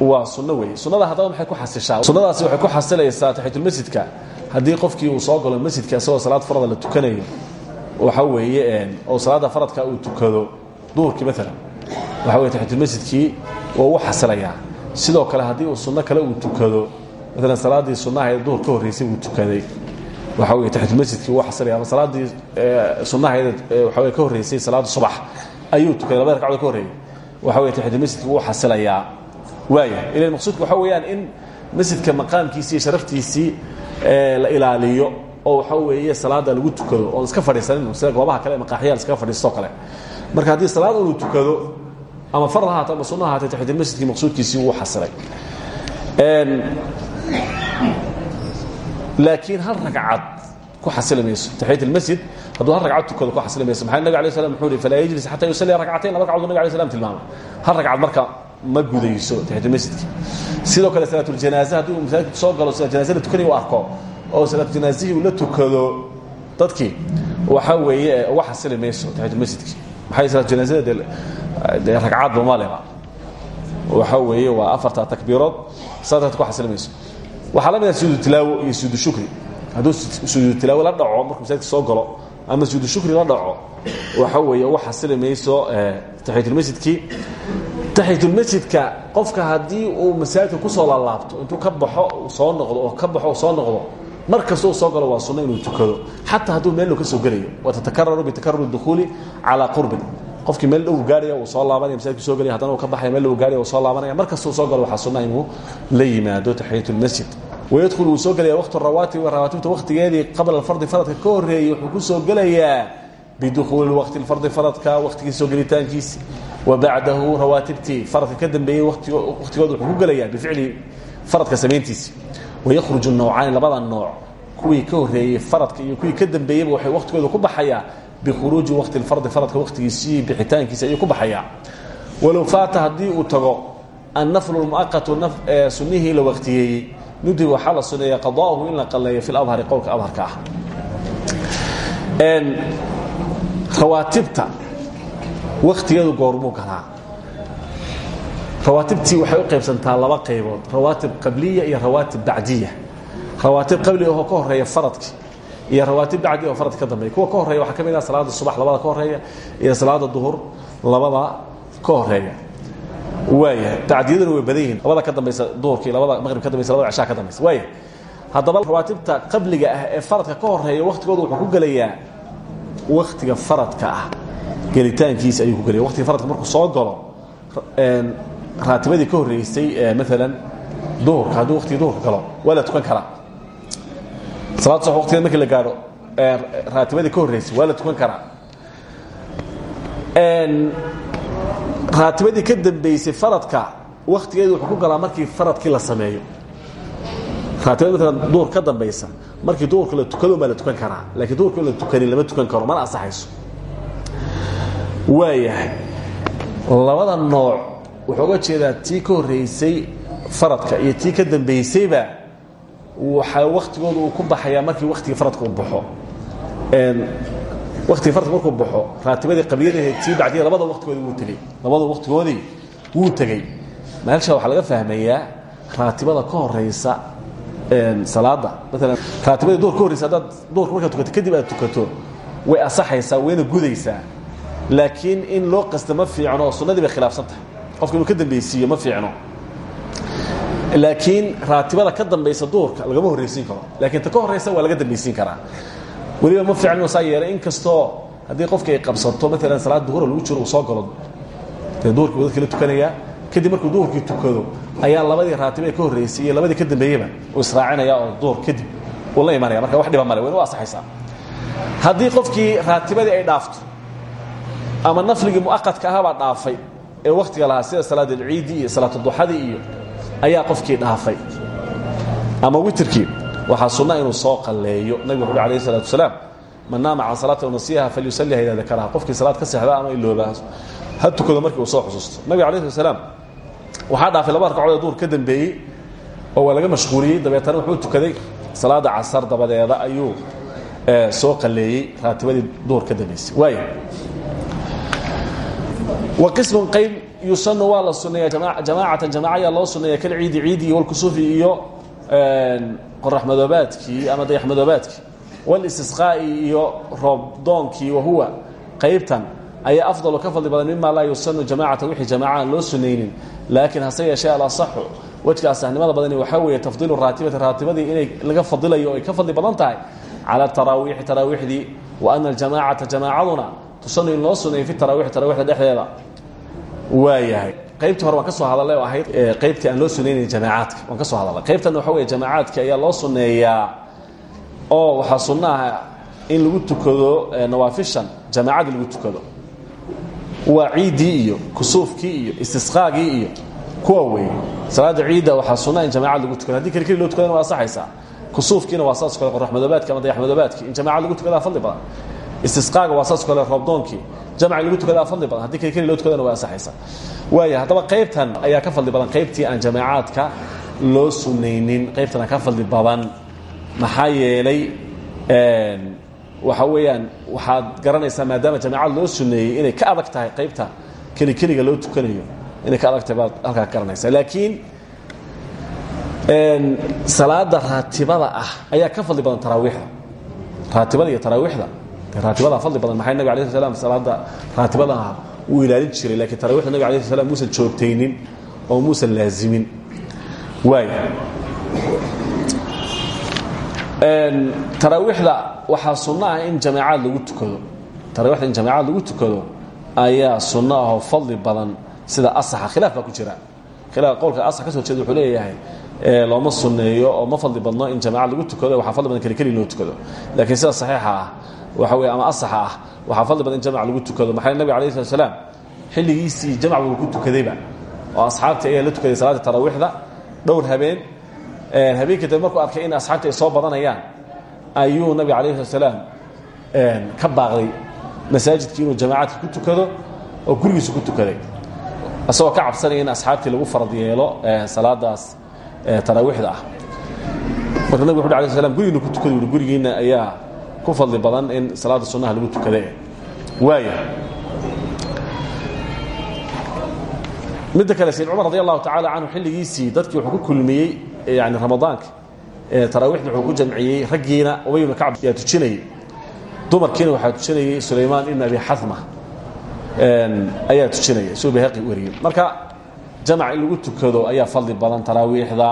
waa sunno weeye. Sunnada haddaba maxay ku xasishaa sunnadaasi waxay ku xasilaysaa taxiyatulmasjidka haddii qofkii uu soo galo masjidka isagoo salaad farada la tukanayo waxa weeye oo salaadda faradka uu tukado duhurkii maalan waxa weye taxiyatulmasjidkii waa u xasilayaa. Sidoo kale haddii uu sunno kale uu tukado maalan salaaddii sunnaha ee duhur ka horraysay uu tukaday waxa weye taxiyatulmasjidkii wuu xasilaya ama salaaddii sunnahayd waxa weye ka horraysay salaadda subax ayuu tukaday labada ragcadood ka horreeyay. Waxa weye taxiyatulmasjidkii wuu xasilayaa waaya ilan maqsuudku waxa weeyaan in masjidka maqaamkiisii iyo sharaftiisii la ilaaliyo oo waxa weeye salaada lagu tukado oon iska fadhiisanin sida goobaha kale maqaaxyaal iskaga fadhiistoo kale. Marka haddii salaad unu tukado ama fard ha haato ama sunno ha haatee taxiyatulmasjidkii maqsuudkiisii wuu xasilay laakiin hal ragcad ku xasili mayso taxiyat almasjid hadduu hal ragcad tukado ku xasili mayso maxaa nabig alay slam wuxuu ihi falaa yajlis xataa yusalliya ragcatayn laba ragcadood nabig alay slam tilmaamay hal ragcad marka ma gudayso taxiyatulmasjidki sidoo kale salaatuljanaaze haddii uu masaajidku soo galo janaaze la tukanaya u arko oo salaatujanaazihii uu la tukado dadkii waxa weeye uga xasili mayso taxiyatulmasjidki maxay salaatujanaazada dee dee ragcadba ma leba waxa weeye waa afarta takbiirood salaad ku xasili mayso waxaa la mid ah sujuudu tilaawo iyo sujuudu shukri. Hadduu sujuudu tilaawo la dhaco markuu masaajidka soo galo ama sujuudu shukri la dhaco waxa weeye uga xasili mayso taxiyatulmasjidkii taxiyatulmasjidka qofka haddii uu masaajidka ku soo laalaabto intuu ka baxo soo noqdo oo ka baxo soo noqdo mar kasta uu soo galo waa sunno inuu tukado. Xataa hadduu meel dhow ka soo gelayo watatakararu bitakarur dukhuuli calaa qurbin qofkii meel dhow gaaraya uu soo laabanaya masaajidku soo gelaya haddana uu ka baxaya meel dhow gaaraya uu soo laabanaya mar kasta uu soo galo waxaa sunna inuu la yimaado taxiyatulmasjid wayadkhul wuu soo gelaya waqtu rawaatib rawaatibta waqtigeedii qabla alfardi faradka ka horreeyey wuxuu ku soo gelayaa bidukhuuli waqti lfardi faradka waqtigii soo gelitaankiisi. Wa bacdahu rawaatibtii faradka ka dambeeyey waqtigooda wuxuu ku gelayaa bificli faradka samayntiisi wayakhruju nawcaani labada nooc kuwii ka horreeyey faradka iyo kuwii ka dambeeyeyba waxay waqtigooda ku baxayaa bikhuruuji waqti lfardi faradka waqtigiisii bixitaankiisi ayuu ku baxayaa walow faata haddii uu tago annaflu lmuaqatu sunnihii la waqtiyeeyey nudib waxaa la suneeya qadaahu in la qalleeyo fi ladhari qowlka adharka ah rawaatibta waktigeedu goormuu galaa rawaatibtii waxay u qaybsantaa laba qaybood rawaatib qabliya iyo rawaatib bacdiya rawaatib qabli ahoo ka horreeya faradki iyo rawaatib bacdi oo faradka ka dambeeya kuwa ka horreeya waxaa ka mid ah salaada subax labada ka horreeya iyo salaada duhur labada ka horreeya. Waaya bacdiyaduna way badan yihiin. Labada ka dambaysa duhurkii labada maqrib ka dambaysa labada cishaa ka dambaysa waaya haddaba rawaatibta qabliga ah ee faradka ka horreeya waktigooda wuxuu ku gelayaa waktiga faradka ah. Gelitaankiisa ayuu ku gelaya waqtiga faradka markuu soo galo raatibadii ka horreysay maalan duhurka hadduu waqtigii duhurka galo waa la tukan karaa salaad subax waqtigeed markii la gaadho raatibadii ka horreysay waa la tukan karaa. Raatibadii ka dambeysay faradka waktigeedu wuxuu ku galaa markii faradkii la sameeyo. Raatibada maalan duhur ka dambaysa markii duhurka la tukado baa la tukan karaa. Laakiin duhurka la tukanin lama tukan karo mana ansaxayso. Waayahay labada nooc wuxuu uga jeedaa tii ka horreysay faradka iyo tii ka dambaysayba waxaa waktigooda uu ku baxayaa markii waktigii faradka uu baxo waktigii faradka markuu baxo raatibadii qabliyadahe tii bacdiya labada waktigoodii wuu tegey. Labada waktigoodii wuu tegey. Meelsha waxaa laga fahmayaa raatibada ka horeysa salaada maalan raatibadii duhur ka horreysa haddaad duhurka markaad tukato kadib aad tukato way asaxaysaa wayna gudaysaa. Laakiin in loo qasta ma fiicno sunnadii bay khilaafsan tahay. Qofka inuu ka dambeysiiyo ma fiicno laakiin raatibada ka dambaysa duhurka lagama horreysiin karo. Laakiin ta ka horeysa waa laga dambeysiin karaa. Weliba ma fiicno saa yeelay inkastoo haddii qofki ay qabsato maalan salaad duhura lagu jiro uu soo galo dee duhurkii buu dadkii la tukanayaa kadib markuu duhurkii tukado ayaa labadii raatiba ee ka horreysay iyo labadii ka dambeeyeba uu israacinaya oo duhur kadib uu la imanaya. Marka wax dhiba male wayna u asaxaysaa haddii qofkii raatibadii ay dhaafto ama nafligii muaqadka ahaabaa dhaafay ee waktiga lahaa sida salaad alciidi iyo salaatuduxadii iyo ayaa qofkii dhaafay. Ama witrkii waxaa sunna inuu soo qalleeyo nabig wuxu alayh salatu wasalaam man naama can salaati aw nasiyaha falyusalliha idaa dakaraha. Qofkii salaad ka seexda ama ilooba ha tukado markii uu soo xusuusto. Nabig alayh slat salaam waxaa dhaafay laba ragcadood ee duhur ka dambeeyey oo waa laga mashquuliyey. Dabeetana wuxuu tukaday salaada casar dabadeeda ayuu soo qalleeyey raatibadii duhur ka dambeysay. Waaya wa qismun qayb yusanu waa la suneeya jamaacatan jamaca ayaa loo suneeya kalciidi ciidi walkusufi iyo qoraxmadoobaadkii ama dayaxmadoobaadkii. Walistisqaa'i iyo roobdoonkii wahuwa qaybtan ayaa afdalu ka fadli badan mima laa yusanu jamaacatan wixii jamaaca aan loo sunaynin laakiin hase yeeshee alasaxu wejka asaxnimada badani waxaa weeye tafdiilu raatibati raatibadii inay laga fadilayo ay ka fadli badan tahay. Cala taraawiixi taraawiixdii wa ana aljamaacata jamaacaduna tusanu in loo suneeyo fi tarawixi tarawixda dhexdeeda waayahay qaybtii hore waan ka soo hadalay oo ahayd? Qaybtii aan loo sunaynayn jamaacaadka. Waan ka soo hadalay. Qaybtan waxa weeye jamaacaadka ayaa loo suneeyaa oo waxaa sunno ah in lagu tukado nawaafishan jamaacadii lagu tukado. Waa ciiddii iyo kusuufkii iyo istisqaagii iyo kuwa weeye. Salaada ciidda waxaa sunna in jamacad lagu tukado. Hadii keli keli loo tukadana waa asaxaysaa kusuufkiina waa saas kale qoraxmadoobaadki ama dayaxmadoobaadki in jamacad lagu tukadaa fadli badan istisqaaga waa saas kale roobdoonkii jamci lagu tukadaa fadli badan haddii keli keli loo tukadana waa asaxaysaa waaya haddaba qaybtan ayaa ka fadli badan. Qaybtii aan jamaacaadka loo sunaynin qaybtana ka fadli badan maxaa yeelay waxa weeyaan waxaad garanaysaa maadaama jamaacad loo suneeyey inay ka adag tahay qaybta keli keliga loo tukanayo inay ka adag tahay baad halkaa ka garanaysaa. Laakiin salaada raatibada ah ayaa ka fadli badan taraawiixda raatibada iyo taraawiixda raatibada fadli badan maxay nabig alay sl salaada raatibadaha wuu ilaalin jiray lakiin tarawixda nabig alay sl muusan joogtaynin oo muusan laazimin. Taraawiixda waxaa sunno ah in jamaacaad lagu tukado. Taraawiixda in jamaacad lagu tukado ayaa sunno ahoo fadli badan sida asaxa. Khilaaf baa ku jira. Khilaaf qowlka asax ka soo jeeda wuxuu leeyahay looma sunneeyo oo ma fadli badno in jamacad lagu tukado waxaa fadli badan keli keli loo tukado. Laakiin sida saxiixa ah waxa weye ama asaxa ah. Waxaa fadli badan in jamac lagu tukado. Maxaa nabig alayh slat slaam xilligiisii jamac buu ku tukadayba. Oo asxaabtii ayaa la tukaday salaada taraawiixda. Dhowr habeen habeenkii dambe markuu arkay in asxaabtii ay soo badanayaan ayuu nabiga alayh slat slaam ka baaqday masaajidkii inuu jamaacadka ku tukado oo gurigiisu ku tukaday. Isagoo ka cabsanaya in asxaabtii lagu farad yeelo salaadaas taraawiixda ah. Marka nabig wuxu alay slam gurigiina ku tukada ui gurigiina ayaa ku fadli badan in salaada sunnaha lagu tukade. Waaya midda kale sayd cumar radi allahu tacala canhu xilligiisii dadkii wuxuu ku kulmiyey yani ramadaanka taraawiixda wuxuu ku jamciyey raggiina ubay ibnu kacb yaa tujinayey dumarkiina waxaa tujinayey sulaymaan ibn abi xama ayaa tujinaya suu bahaqi wariyey. Marka jamac in lagu tukado ayaa fadli badan taraawiixda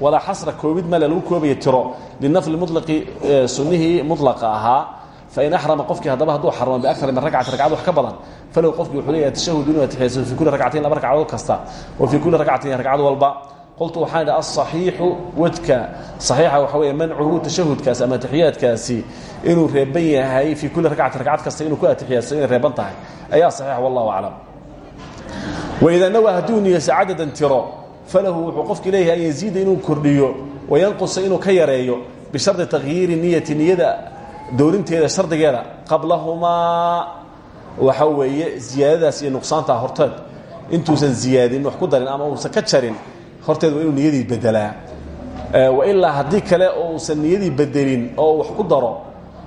walaa xasra koobid male lagu koobaya tiro. Linafli mulaqi sunnihii mulaqa ahaa fain axrama qofkii haddaba hadduu xarmo biakar min rakcati ragcad wax ka badan falow qofkii wuxuu leeyahay tashahud inuu atixiyayso fii kulli ragcatain laba ragcadood kasta wa fii kulli ragcatin ragcad walba. Qoltu waxaan idhi asaxiixu wadka. Saxiixa waxa weeye mancuhu tashahudkaasi ama atixiyaadkaasi inuu reeban yahay fii kulli ragcati ragcad kasta inuu ku atixiyaadso inay reeban tahay. Ayaa saxiixa wallahu aclam. Waidaa nawaa hadduu niyeyso cadadan tiro falahu wuxuu qofkii leeyahay an yaziida inuu kordhiyo wayanqusa inuu ka yareeyo bishardi takhyiiri niyati niyada doorinteeda shardigeeda qablahumaa. Waxa weeye ziyaadadaas iyo nuqsaantaa horteed intuusan ziyaadin wax ku darin ama uusan ka jarin horteed waa inuu niyadii bedelaa wailaa haddii kale oo uusan niyadii bedelin oo wax ku daro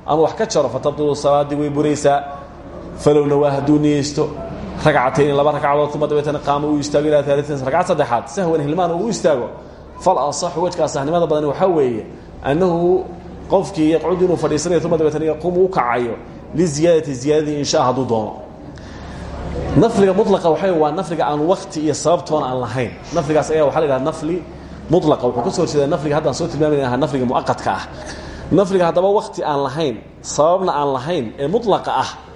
ama wax ka jaro fatabdulu salaadii way buraysaa. Falowna waa hadduu ragcatayn laba ragcadood uma dabeetana qaama uu istaago ilaa aalian ragcad saddexaad sahwan hilmaan uu istaago. Fal asaxu wejka asaxnimada badani waxaa weeye annahu qofkii yaqcud inuu fadhiisanayo uma dabeetana yaquumu u kacayo liziyaadati ziyaadadii insha hadduu doono. Nafliga mulaqa waxa waa nafliga aan wakti iyo sababtoona aan lahayn. Nafligaas ayaa waxa la nafli mulaqa wuxuu ka soo horjeedaa nafliga haddaan soo tilmaamayna aha nafliga mu'aqadka ah. Nafliga haddaba wakti aan lahayn sababna aan lahayn ee mulaqa ah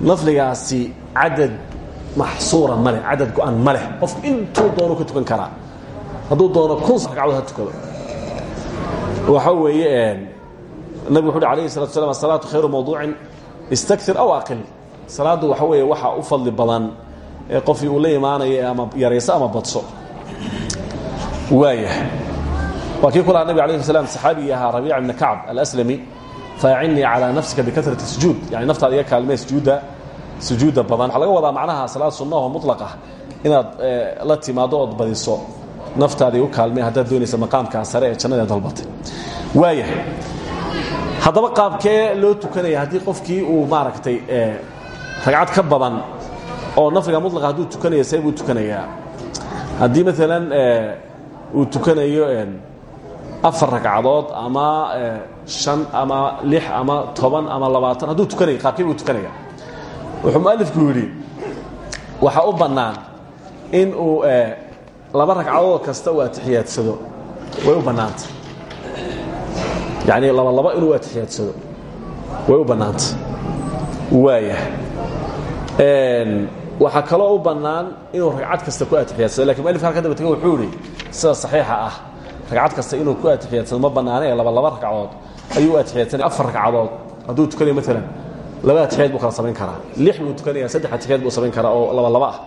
nafligaasi cadad maxsuura ma leh cadad go-an ma leh. Qofku intuu doono ka tukan karaa hadduu doono kun ragcadood ha tukado waxa weeye nabig wuxu uhi alayhi salatu slam asalaatu khayru mawduucin istakir aw aqil. Salaaddu waxa weeye waxaa u fadli badan ee qofkii uu la imaanayo ama yarayso ama badso. Waaya waa kii ku lahaa nabig alayh slam saxaabigii ahaa rabiic ibni kacb alaslami faacinnii calaa nafsika bikarati sujuud yani naftaada iga kaalmee sujuudda sujuudda badan waxaa laga macnaha salaad sunnaho mutlaqah inaad la timaado ood badiso naftaada igu kaalmee haddaad doonaysa maqaamkaa sare ee jannada dalbatay waaya haddaba qaabkee loo tukanaya haddii qofkii uu maaragtay ragcad ka badan oo nafliga mulaqa hadduu tukanaya see buu tukanayaa haddii maalan uu tukanayo afar ragcadood ama shan ama lix ama toban ama labaatan hadduu tukanaya qaabkii buu tukanaya. Wuxuu mualifku yidhi waxaa u bannaan in uu laba ragcadood kasta uu atixiyaadsado way u bannaanta. Yacni laba laba inuu atixiyaadsado way u bannaanta. Waaya waxaa kaloo u bannaan inuu ragcad kasta ku atixiyaadsado laakiin mualifka halka daba tega wuxuu yidhi sida saxiixa ah ragcad kasta inuu ku atixiyaadsado ma bannaane ee laba laba ragcadood ayuu u atixiyadsanaya afar ragcadood hadduu tukanayo maalan laba atixiyaad buu kala samayn karaa lix buu tukanaya saddex atixiyaad buu samayn karaa oo laba laba ah.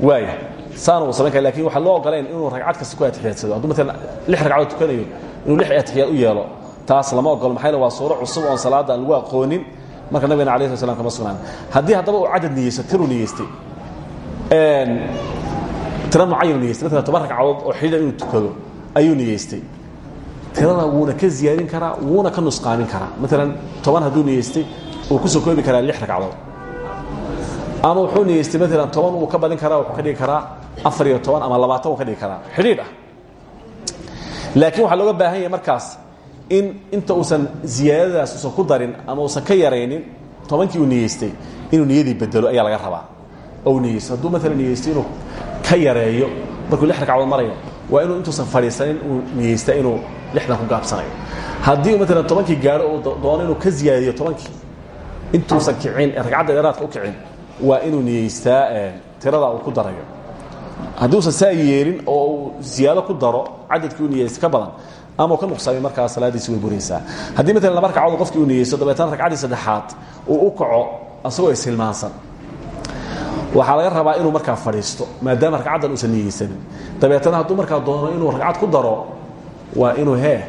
Waaya saana wuu samayn kara laakiin waxaa loo ogolayn inuu ragcad kasta ku atixiyaadsado hadduu maalan lix ragcadood tukanayo inuu lix atixiyaad u yeelo taas lama ogolo maxaa waa suuro cusub oon salaada aan lagu aqoonin. Marka nabigana ala sl slam kama sugnaan. Haddii haddaba uu cadad niyeysto tiruu niyeystay tira mucayan niyeystay maalan toban ragcadood oo xidhiidha inuu tukado ayuu niyeystay tirada wuuna ka ziyaadin karaa wuuna ka nusqaamin karaa. Maalan toban hadduu niyeystay uu ku soo koobi karaa lix ragcadood. Ama wuxuu niyeystay maalan toban wuu ka badin karaa wuxuu ka dhigi karaa afar iyo toban ama labaatan wuu ka dhigi karaa. Xidhiidh ah. Laakiin waxaa looga baahan yahay markaas in inta uusan ziyaadadaas uusan ku darin ama uusan ka yaraynin tobankii uu niyeystay inuu niyadii bedelo ayaa laga rabaa. Oo uu niyeysto hadduu maalan niyeystay inuu ka yareeyo markuu lix ragcadood marayo waa inuu intuusan fadhiisanin uu niyeystaa inuu lixdan ku gaabsanayo haddii uu maalan tobankii gaadho uu doono inuu ka ziyaadiyo tobankii intuusan kicin ragcadda dheeraadka u kicin waa inuu niyeystaa tirada uu ku darayo. Haddii usan saa yeelin oo uu ziyaado ku daro cadadkii uu niyeysta ka badan ama ka nuqsaamay markaa salaadiisi way buraysaa. Haddii maalan laba ragcadood qofkii uu niyeysto dabeetana ragcaddii saddexaad uu u kaco asagoo ishilmaansan waxaa laga rabaa inuu markaa fadhiisto maadaama ragcaddan uusan niyeysanin. Dabeetana hadduu markaa doono inuu ragcad ku daro waa inuu hee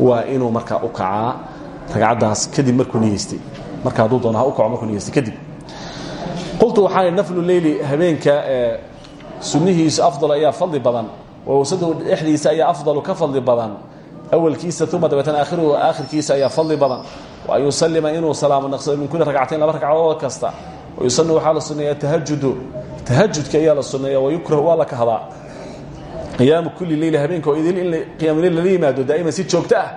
waa inuu markaa u kacaa ragcaddaas kadib markuu niyeystay. Marka hadduu doono ha u kaco markuu niyeystay kadib. Qultu waxaan naflu leyli habeenka sunnihiisu afdal ayaa fadli badan wawsadu dhexdiisa ayaa afdalu ka fadli badan awalkiisa uma dabeetana aakhiruhu aakhirkiisa ayaa fadli badan. Wa an yusalima inuu salaamo naqsado min kulli ragcatain laba ragcadood kasta wayusanu waxaa la sunneeya tahajudu tahajudka ayaa la sunneeya wayukrahu waa la kahdaa qiyaamu kulli leyli habeenka oo idil in qiyamuleyl lala yimaado daa'iman si joogto ah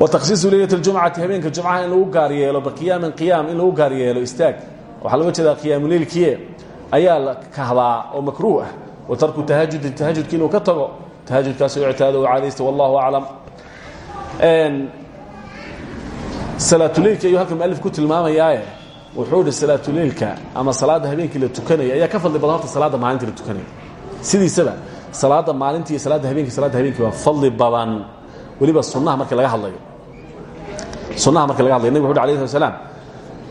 wa takhsiisu leylat اljumcati habeenka jumcaha in lagu gaar yeelo biqiyaamin qiyaam in lagu gaar yeelo istaag waxaa looga jeedaa qiyaamuleylkiye ayaa la kahdaa oo makruuh ah wa tarku tahajudi tahajudki inuu ka tago tahajudkaasoo ictaado u caadaysta wallahu aclam salaatuleylka ayuu halkan mualif ku tilmaamayaaye wuxuu idhi salaatuleylka ama salaadda habeenkii la tukanaya ayaa ka fadli badan horta salaadda maalintii la tukanaya sidiisaba salaadda maalintii iyo salaadda habeenkii salaadda habeenkii waa fadli badan. Weliba sunnaha markii laga hadlayo. Sunnaha markii laga hadlayo nabig wuxu uhi alayh slat slam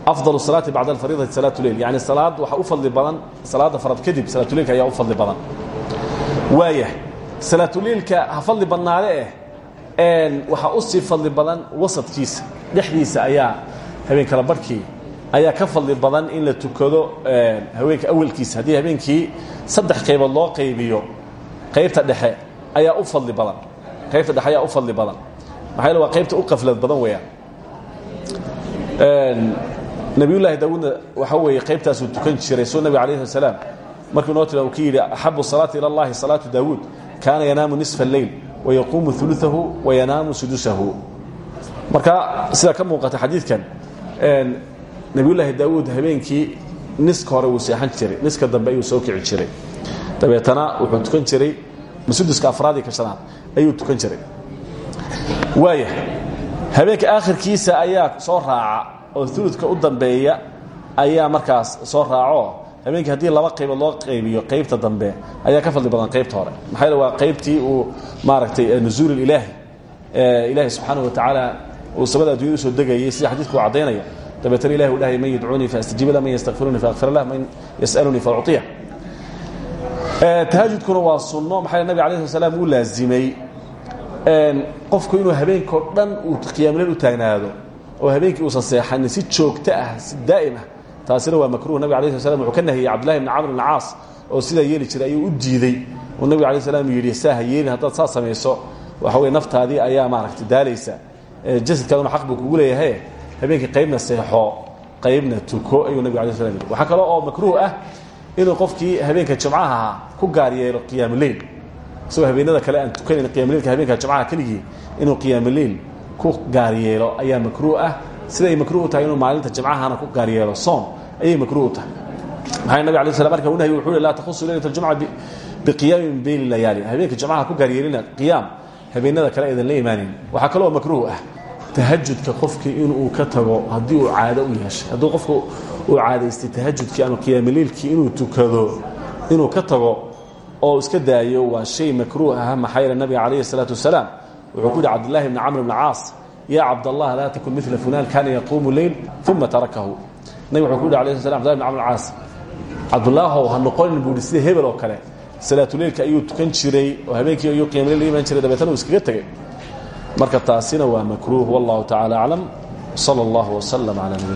afdal salaati bacda alfariidati salaatu leyl yani salaad waxaa u fadli badan salaadda farad kadib salaatuleylka ayaa u fadli badan. Waaya salaatuleylka ha fadli badnaade eh waxaa u sii fadli badan wasadkiisa dhexdiisa ayaa habeenkala barhkii ayaa ka fadli badan in la tukado haweenka awalkiisa. Haddii habeenkii saddex qaybood loo qaybiyo qaybta dhexe ayaa u fadli badan. Qaybta dhexe ayaa u fadli badan. Maxaa waa qaybta u qaflad badan weeyaan. Nabiyullaahi daawuudna waxa weeye qaybtaasuu tukan jiray soo nabiga alayh salaam. Markuu noo tila uu ka yidhi axabu salaati ila allahi salaatu daawuud. Kaana yanaamu nisfa alleyl wayaquumu uluahu wayanaamu sudusahu. Marka sida ka muuqata xadiidkan nabiyullaahi daawuud habeenkii niska hore wuu seexan jiray niska dambe ayuu soo kici jiray. Dabeetana wuxuu tukan jiray masuduska afraadii ka shanaad ayuu tukan jiray. Waaya habeenka aakhirkiisa ayaa soo raaca oo uludka u dambeeya ayaa markaas soo raaco. Habeenkii haddii laba qaybood loo qaybiyo qaybta dambe ayaa ka fadli badan qaybta hore. Maxaa yeele waa qaybtii uu maaragtay nuzuul ilaahi. Ilaahi subxaanahu watacaala uu samada addunyada u soo degayay sida xadiidku uu caddaynaya dabeetana ilahi u dhahay man yadcuunii faastajiiba lah man yastakfirunii faakfir lah man yas'alunii fauciya tahajudkuna waa sunno maxaa nabig alay sl slam uu laazimay qofku inuu habeenkao dhan uu qiyaamuleyl u taagnaado oo habeenkii uusan seexanin si joogto ah si daa'im ah taasina waa makruh nabig alay sl slam wuxuu ka nahiyey cabdillahi bni camr bn caas oo sidaa yeeli jiray ayuu u diidey oo nabigu alay slam yidhi saa ha yeelin haddaad saa samayso waxa weye naftaadii ayaa maaragtay daalaysa. Jasadkaaduna xaq buu kugu leeyahay habeenkii qaybna seexo qaybna tuko ayuu nabig ala slam waxaa kale oo makruuh ah inuu qofkii habeenka jimcaha ku gaar yeelo qiyaamuleil isagoo habeenada kale aan tukanayn qiyamleilka habeenka jimcaha keligii inuu qiyaamuleil ku gaar yeelo ayaa makruuh ah. Siday makruh u tahay inuu maalinta jimcahana ku gaar yeelo soom ayay makruh u tahay. Maxaa nabig ala slam marka u nahyi wuxuu laa takhusu leylat aljumca biqiyaami min bayni layaali habeenka jimcaha ku gaar yeelina qiyaam habeenada kale aydan la imaanin. Waxaa kaloo makruuh ah tahajudka qofkii inuu ka tago haddii uu caado u yeeshay. Hadduu qofku uu caadaystay tahajudkii ama qiyaamaliilkii inuu tukado inuu ka tago oo iska daayo waa shay makruuh ah maxaa yeele nabiga calayhi salaatu wasalaam wuxuu ku yihi cabdillahi bni camr bni caas yaa cabdallah laa takun mila fulan kaana yaquumu leyl uma tarakahu. Nabig wuxuu ku yidhi alayh slam abdillahi bni camr bni caas cabdullaahow ha noqonin buu sida hebel oo kale salaatuleilka ayuu tukan jiray oo habeenkii ayuu qiyamaleil la imaan jiray dabeetana uu iskaga tegey marka taasina waa makruuh wallahu tacaala aclam allahu wasalam cala nabi